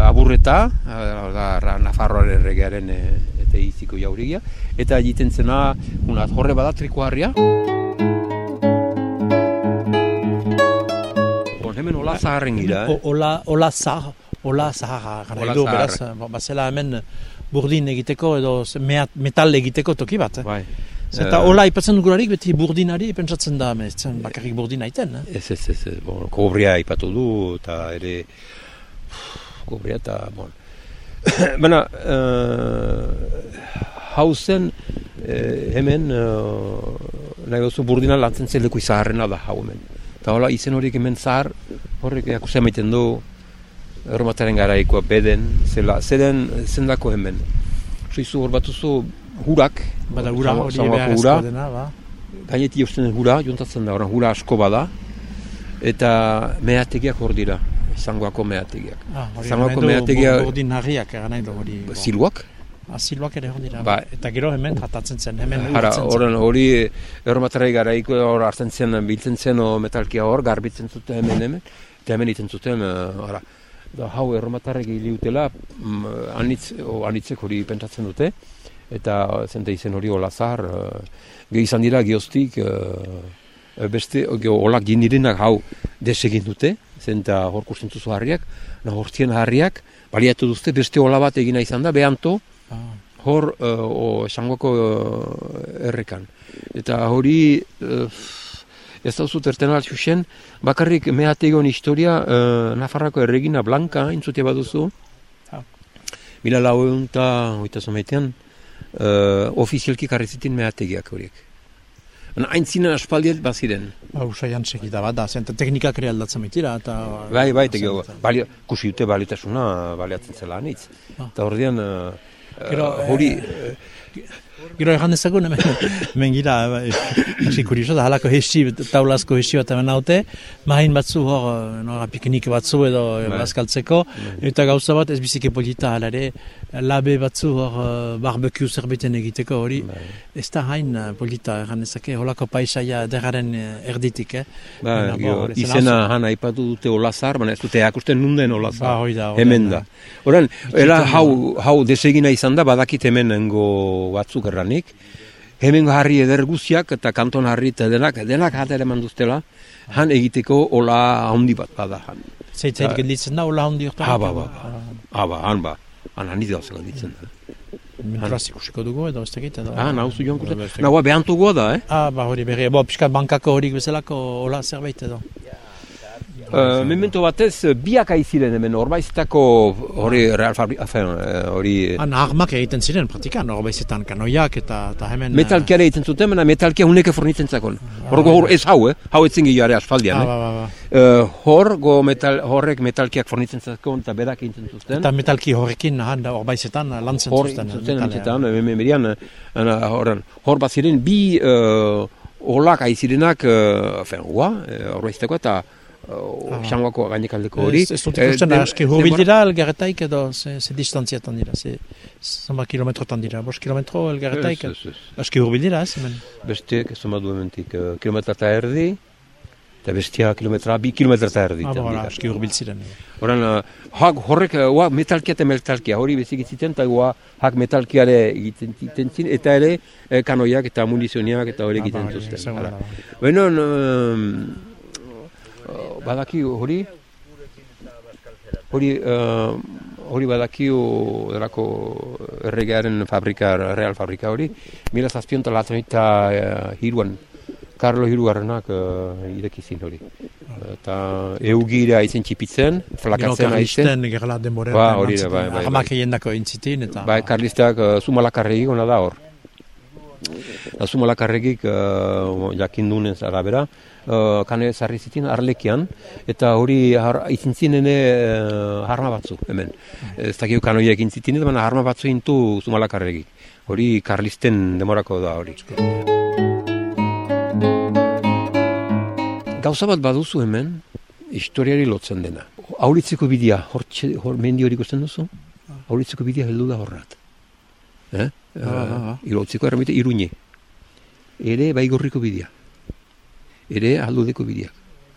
aburreta, uh, da, Nafarroaren erregearen eh, eta iziko jaurigia, eta egiten zena unat, horre bada trikoarria. Bon, hemen hola zaharren gira, eh? O- Ola, ola zahar, ola zaharra, gara Ola edo, zaharra. beraz, ba- bazela hemen burdin egiteko edo meat, metal egiteko toki bat. Eh? Bai. Eta Eh, ola ipatzen dugularik beti burdinari pentsatzen da, ez zen bakarrik burdin aiten. Eh? Ez, ez, ez, bon, kobrea ipatu du, eta ere, kobrea eta, bon. Baina, uh, hau zen, eh, hemen, uh, nahi duzu burdina lantzen zen leku zaharrena da hau hemen. Eta hola, izen horiek hemen zahar, horrek akusia maiten du, erromataren garaikoa beden, zela, zeden zendako hemen. Soizu hor batuzu hurak, Bada ura zango- hori zangoako hura, dena, ba. gainetik jausten den hura, juntatzen da, oran hura asko bada, eta mehategiak hor dira, izangoako mehategiak. Ah, hori Zangoako gana nahi du mehategia- bur- burdin harriak, hori. bo. Ziluak? Silbak ere hor dira. Ba. Eta gero hemen jatatzen zen, hemen Hara, urtzen zen. oran hori erromatarrai garaiko hor hartzen zen, biltzen zen o metalkia hor, garbitzen zuten hemen hemen, eta hemen iten zuten, uh, hara, da hau erromatarrek hiliutela, mm, anitz, o, anitzek hori pentsatzen dute, eta zente izen hori olazar, uh, gehi izan dira geostik, uh, beste, geho, olak jindirenak hau desegin dute, zenta hor kusten zuzu harriak, na hortzien harriak, baliatu duzte, beste ola bat egina izan da, behanto, Ah, hor uh, o, esangoko uh, errekan. Eta hori uh, ez da zut erten bat xuxen, bakarrik mehategon historia uh, Nafarrako erregina Blanka intzute baduzu. Ah. Mila lau egun eta oita zometean uh, ofizialki karri zitin mehategiak horiek. Baina aintzinen aspaldiet baziren. ba, usaian segida bat da, zen teknikak ere aldatzen baitira, eta... Bai, bai, tegi, zen- balio, kusi dute baliotasuna baliatzen zela anitz. Ah. Eta ordean, uh, Gero, hori, Gero erran dezagun, hemen, hemen gira, hasi kurioso da, halako hesi, taulazko hesi bat hemen haute, mahin batzu hor, nora piknik batzu edo Bai. bazkaltzeko, eta gauza bat ez bizike polita halare, labe batzu hor eh, barbecue zerbeten egiteko hori, Bai. ez da hain eh, polita erran dezake, holako paisaia derraren erditik, eh? ba, gero, izena han aipatu dute olazar, baina ez dute akusten nunden Ba, olazar. hoi da, hemen da. Horan, hau, hau desegina izan da, badakit hemenengo batzuk erranik. Hemengo harri eder guztiak eta kanton harri eta denak, denak hatera eman duztela, han egiteko ola handi bat bada han. Zeitzait Ba. gelditzen da, hola hondi hortan. Ha, ba, ba, ba. Ha, ba, han ba. Han hanit gauza gelditzen da. Menturaz ikusiko dugu edo, ez dakit edo. Ah, nauzu joan dakit. Naua behantugoa da, eh? Ah, ba, hori berri, bo, pixka bankako horik bezalako hola zerbait edo. Uh, memento batez, biak aiziren hemen, orbaiztako hori real fabri, afen, eh, hori... Han armak egiten ziren, praktikan, horbaizetan kanoiak eta, eta hemen... Metalkiare egiten zuten, baina metalkia huneke fornitzen zakon. Horko hor ez hau, eh? Hau etzen gehiare Ah, asfaldian, ba, eh? ba, ba. Uh, hor, go metal, horrek metalkiak fornitzen zakon eta berak egiten zuten. Eta metalki horrekin, han da horbaizetan lantzen hor zuzten. zuten hemen berian, eh, horan, hor bat ziren bi uh, olak aizirenak, uh, fen, hua, uh, eta xangoako gainekaldeko hori. Ez, ez dut Eh, ikusten, den- aski hurbil dira elgarretaik edo ze, ze distantziatan dira, ze zamba kilometrotan dira, bost kilometro elgarretaik, aski hurbil dira, ez hemen. Besteak ez du hementik, uh, kilometra eta erdi, eta bestia kilometra, bi kilometra eta erdi. Ah, ten ba, dira. aski hurbil ziren. Horan, uh, hak horrek, uh, metalkia eta metalkia, hori bezik ziten, eta hua hak metalkiare egiten egiten zin, eta ere eh, kanoiak eta munizioniak eta hori Ah, egiten ba, zuzten. Bueno, uh, badaki hori, hori, uh, hori badakiu delako erregearen fabrika, real fabrika hori, mila zazpion talatzen eta uh, hiruan, Carlo hirugarrenak uh, irekizin hori. Eta eugira aizen txipitzen, Gero flakatzen aizen. karlisten gerla denborean. Ba, hori da, bai, bai, Armak bai. egindako intzitin eta... Bai, karlistak uh, zumalakarregik ona da hor. Da zumalakarregik uh, jakindunez arabera, uh, kane zarri zitin arlekian, eta hori har, izintzinene uh, harma batzu, hemen. Ez dakio kanoiak intzitin, baina harma batzu intu zumalakarregik. Hori karlisten demorako da hori. Gauza bat baduzu hemen, historiari lotzen dena. Auritzeko bidea, hor, hor mendi hori duzu? Auritzeko bidea heldu da horrat. Eh? Uh, irotziko erramite iruñe. Ere baigorriko bidea. Ere aldudeko bidea.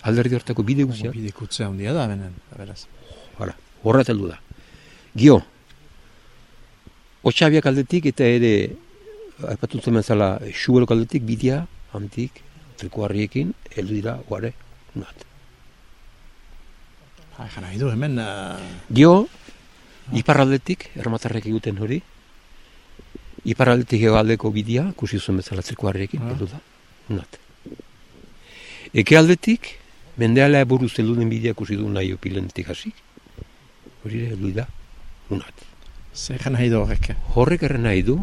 Alderdi hortako bide guztiak. Bide kutze handia da, benen, beraz. Hala, horrat heldu da. Gio, Otxabiak aldetik eta ere, aipatutzen bezala, Xubelok aldetik bidea, antik, trikoarriekin, heldu dira, guare, unat. Ha, du, hemen... Uh, Gio, iparraldetik, ermatarrek egiten hori, iparraldetik hegoaldeko bidea, kusi zuen bezala trikoarriekin, Ah. da, unat. Eke aldetik, mendeala buruz heldu den bidea kusi du nahi opilentik hasik, hori ere heldu da, unat. zer jana nahi du horrek. Horrek erren nahi du,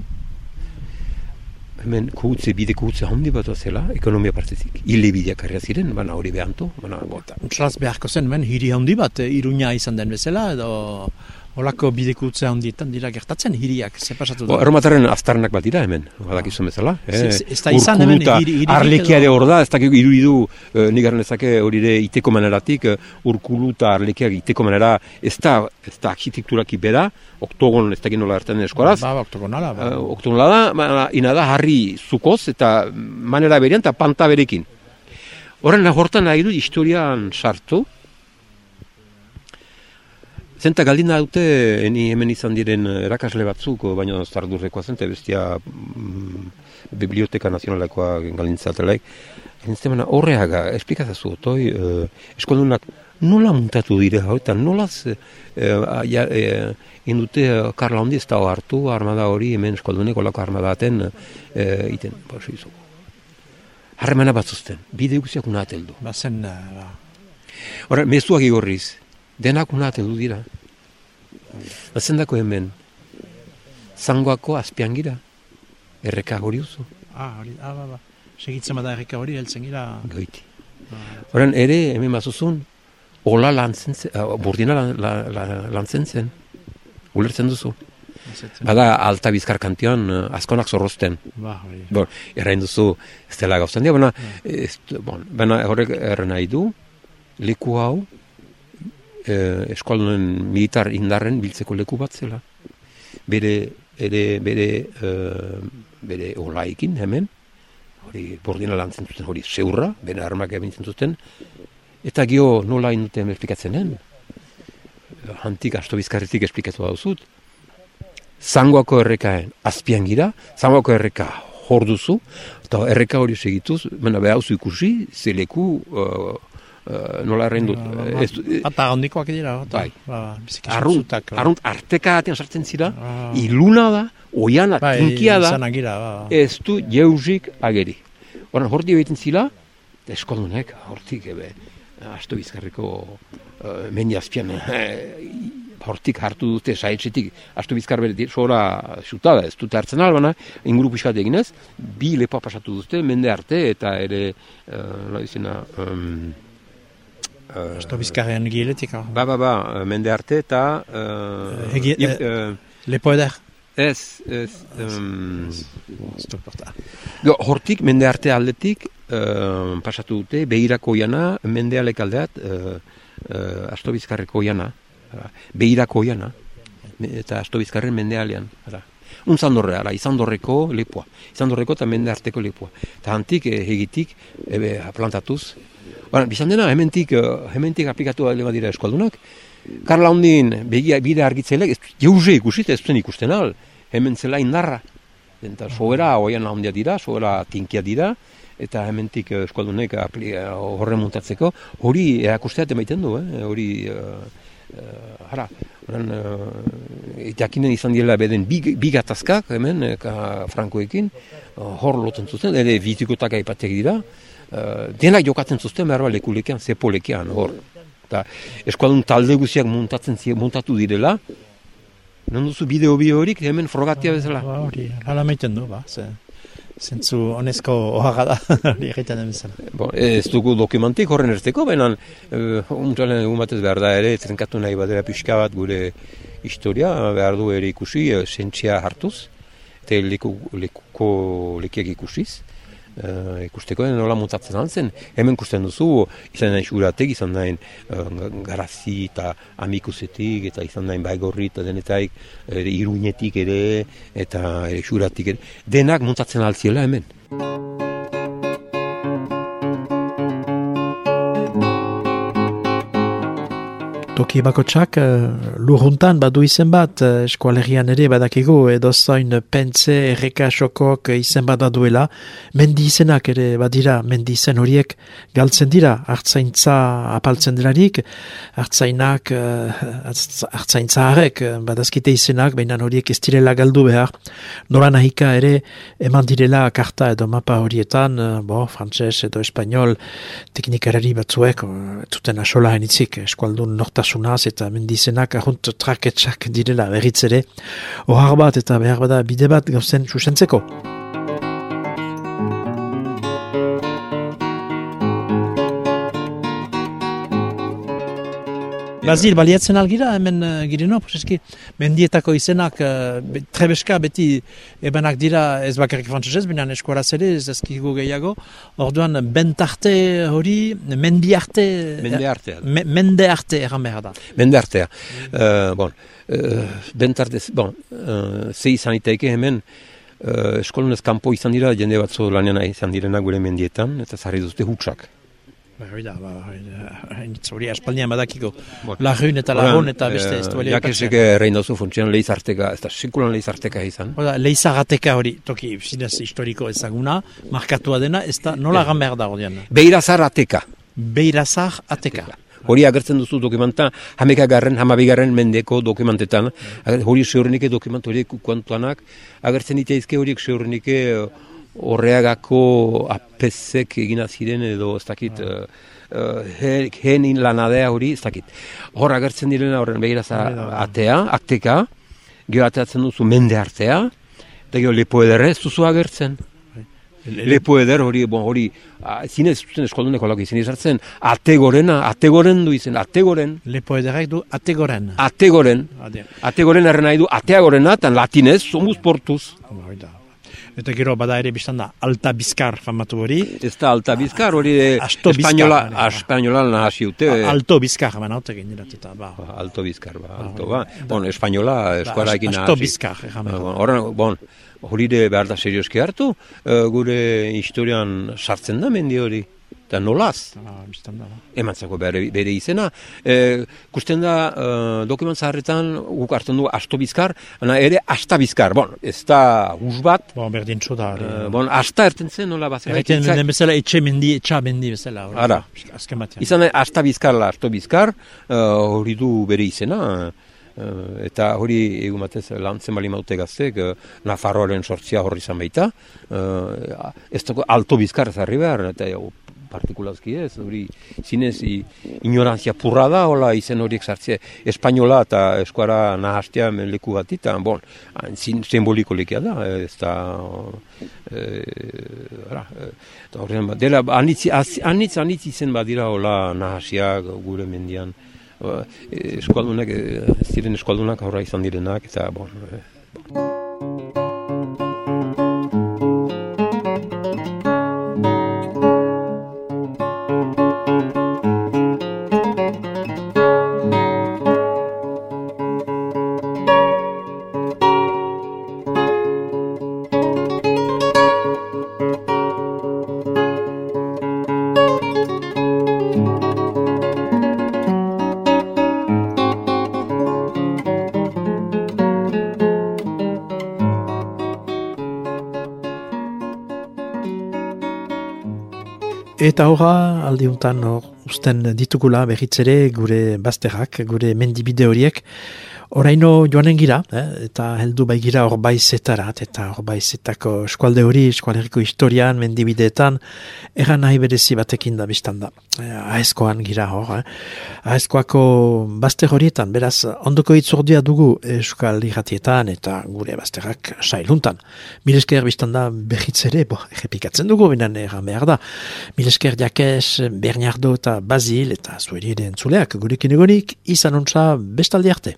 hemen kuhutze, bide kuhutze handi bat zela, ekonomia partetik. Hile bideak arrea ziren, baina hori behantu, baina bota. Untsalaz beharko zen, hemen hiri handi bat, eh, iruña izan den bezala, edo holako bidekutze handietan dira gertatzen hiriak, ze pasatu da. erromataren aztarnak bat dira hemen, badakizun bezala. Ez- Eh, ez- da izan hemen hiri- hiririk Arlekia ere edo- hor da, ez dakik irudidu, eh, nik garen ezake hori ere iteko maneratik, eh, urkuluta arlekiak iteko manera, ez da, ez da arkitekturaki bera, oktogon ez dakit nola erten eskoraz, Ba, ba, oktogonala, ba. uh, oktogonala da, baina ina da harri zukoz eta manera berean eta panta berekin. Horren hortan nahi dut historian sartu, Zenta galdina dute, eni hemen izan diren erakasle batzuk, baina zardurrekoa zen, eta bestia mm, Biblioteka Nazionalekoa galdintzatelaik. Entzemena horreaga, esplikazazu, otoi, eh, eskoldunak nola muntatu dire eta nola eh, ja, eh, indute eh, Karla Hondi ez da hartu armada hori hemen eskoldunek olako armada baten eh, iten, bosu izu. Harremana batzuzten, bide guztiak una ateldu. Ba, zen, eh, ba. Hora, mezuak igorriz, denak una ateldu dira. Batzen dako hemen, zangoako azpian gira, erreka hori uzu, Ah, hori, ah, ba, ba. Segitzen bada erreka hori, heltzen gira. goiti. Horan, ere, hemen bazuzun, hola lantzen zen, uh, burdina lan, la, la, lantzen zen, ulertzen duzu. Bada, alta bizkar kantioan, uh, azkonak zorrozten. Ba, hori. Bon, errain duzu, ez dela gauztan dira, baina, ez, bon, baina horrek nahi du, leku hau, eh, eskualdunen militar indarren biltzeko leku bat zela. Bere, ere, bere, eh, bere olaikin hemen, hori bordina lantzen zuten, hori zeurra, bere armak ebintzen zuten, eta gio nola induten esplikatzenen, hantik asto bizkarretik esplikatu dauzut, zangoako errekaen azpian gira, zangoako erreka hor duzu, eta erreka hori segituz, bena behauzu ikusi, zeleku uh, uh, nola errein dut. ez du- Ata ondikoak dira, eta, Bai. ba, Arrunt, zutak, ba. arrunt arteka atean sartzen zira, Ah. iluna da, oiana, Bai, tinkia da, izanak gira, ba. ez du jeusik ageri. Horan, horti egiten zila, eskoldunek, hortik ebe, asto bizkarreko uh, meni azpian, eh, hortik hartu dute saetxetik, asto bizkar bere sora xutada, ez dute hartzen albana, inguru pixkat eginez, bi lepoa pasatu dute, mende arte, eta ere, uh, nola izena, um, uh, Esto bizkarrean giletik. Ba, ba, ba, mende arte eta... Uh, Egi- eh, eh, Lepo eder. ez, ez... Um, porta. jo, hortik, mende arte aldetik, uh, pasatu dute, behirako jana, mende alek aldeat, uh, uh, asto bizkarreko jana, behirako jana, eta asto bizkarren mende alean. Ara. Unzandorre, ara, izandorreko lepoa. Izandorreko eta mende arteko lepoa. Eta hantik, eh, egitik, ebe, plantatuz. Bara, bizan dena, hementik, eh, hementik aplikatu da dira eskualdunak. Karla hondin, begia, bide argitzelek, ez jauze ikusit, ez zuen ikusten al. Hemen zela indarra. Eta sobera, oian handia dira, sobera tinkia dira, eta hementik eh, eskualdunek eh, horre muntatzeko, hori erakusteat emaiten du, eh? hori... uh, hara, oran, uh, izan direla beden bi, bi gatazkak hemen, ka frankoekin, uh, hor loten zuten, ere bizikotak aipatek dira, uh, denak jokatzen zuzten behar lekulekean, zepolekean, hor. Eta eskualdun talde guziak muntatzen zi- muntatu direla, non duzu bideo bi horik hemen frogatia bezala. Ba, hori, hala maiten du, ba. Ze, zentzu honezko ohaga da, hori egiten den bezala. Bon, ez dugu dokumentik horren erteko, baina uh, untalen egun batez behar da ere, trenkatu nahi badera pixka bat gure historia, behar du ere ikusi, uh, sentzia hartuz, eta leku, lekuko lekiak ikusiz, uh, ikusteko nola montatzen altzen. Hemen ikusten duzu, izan nahi xuratek, izan nahi uh, garazi eta amikusetik, eta izan nahi baigorri eta denetaik, ere, iruñetik ere, eta xuratik ere. Denak montatzen altziela hemen. Toki bakotsak, uh, lurruntan badu izen bat, uh, eskualerian ere badakigu, edo zoin pentze erreka xokok izen bat baduela, mendi izenak ere badira, mendi izen horiek galtzen dira, hartzaintza apaltzen delarik, hartzainak, uh, hartz- hartzaintza harek, uh, badazkite izenak, baina horiek ez direla galdu behar, nora nahika ere eman direla karta edo mapa horietan, uh, bo, frantses edo espainol, teknikarari batzuek, uh, zuten asola hainitzik, eskualdun nortasunaz eta mendizenak ahunt traketsak direla berriz ere, ohar bat eta behar bada bide bat gauzen susentzeko. Bazil, baliatzen algira, hemen uh, gireno, poseski, mendietako izenak, uh, be, trebeska beti ebanak dira ez bakarrik frantzesez, binan eskuaraz ere, ez ezkigu gehiago, orduan bentarte hori, mendi arte, Mende artean. me, mende arte erran behar da. Mende artea. Uh, bon, uh, bentartez, bon, uh, ze izan itaike hemen, uh, eskolunez kanpo izan dira, jende batzu lanean izan direna gure mendietan, eta zarri duzte hutsak. Ba, hori da, ba, hori aspaldian badakiko. Bon. Larrun eta lagun eta beste ez du balio Jakesek errein duzu funtzionan lehiz arteka, ez da sekulan lehiz arteka izan. Oda, leizagateka hori, toki zinez historiko ezaguna, markatua dena, ez da nola gan behar da horian. Beirazar ateka. Beirazar ateka. Hori agertzen duzu dokumenta, hamekagarren, hamabigarren mendeko dokumentetan, ager- hori seurrenike dokument horiek kuantuanak, agertzen ditaizke horiek seurrenike eh, horreagako apezek egina ziren edo ez dakit, uh, henin lanadea hori, ez dakit. Hor agertzen direna horren behiraz atea, akteka, gero ateatzen duzu mende artea, eta gero lepo ederre ez duzu agertzen. lepo eder hori, bon, hori, a, zinez zuten eskualduneko lako izin izartzen, ategorena, ategoren du izen, ategoren, Lepo ederrek du ategoren. ategoren, ategoren erren nahi du, ateagorena, eta latinez, somuz portuz. Hori da. Eta gero bada ere biztan da alta bizkar famatu hori. Ez da alta bizkar, hori de, Asto bizkar, espainola, da. espainola nahasi dute. Alto bizkar eman haute eta ba. Alto bizkar, ba, alto, ba. Bon, espainola, eskuara ekin Asto bizkar, egan Bon, Horren, bon, hori de behar da serioski hartu, eh, gure historian sartzen da mendi hori. Eta nolaz, Ah, da. ba. emantzako bere, bere izena. E, kusten da, e, dokument zaharretan, guk hartzen du asto bizkar, ana ere asta bizkar. Bon, ez da hus bat, Bon, berdin da. e, bon, asta erten zen, nola bat. Erraiten den bezala etxe mendi, etxa mendi bezala. hori. Ara. Azken batean. Izan asta bizkarla, asto bizkar, hori du bere izena, e, eta hori egun batez lantzen bali maute gaztek, e, Nafarroaren sortzia horri izan baita, e, ez dago alto bizkar ezarri behar, eta jo, partikulazki ez, hori zinez i, ignorantzia purra da, hola izen horiek sartzea, espainola eta eskuara nahastea leku bat eta, bon, zin, simboliko lekia da, ez da, e, ara, eta horrean, dela, anitz, anitz, anitz izen badira hola nahasiak gure mendian, Ba, e, eskualdunak, e, ez ziren eskualdunak aurra izan direnak, eta, bon, e, Eta horra, aldiuntan hor, usten ditugula berriz ere gure bazterrak, gure mendibide horiek, Oraino joanen gira, eh, eta heldu bai gira hor baizetarat, eta hor baizetako eskualde hori, eskualeriko historian, mendibideetan, eran nahi berezi batekin da biztan da. Eh, aezkoan gira hor, eh. aezkoako bazter horietan, beraz, ondoko itzordia dugu euskal irratietan, eta gure bazterrak sailuntan. Milesker biztan da berriz ere, bo, errepikatzen dugu, binen eran behar da. Milesker jakes, Bernardo eta Basil, eta zueri ere entzuleak, gurekin egonik, izan ontsa bestaldi arte.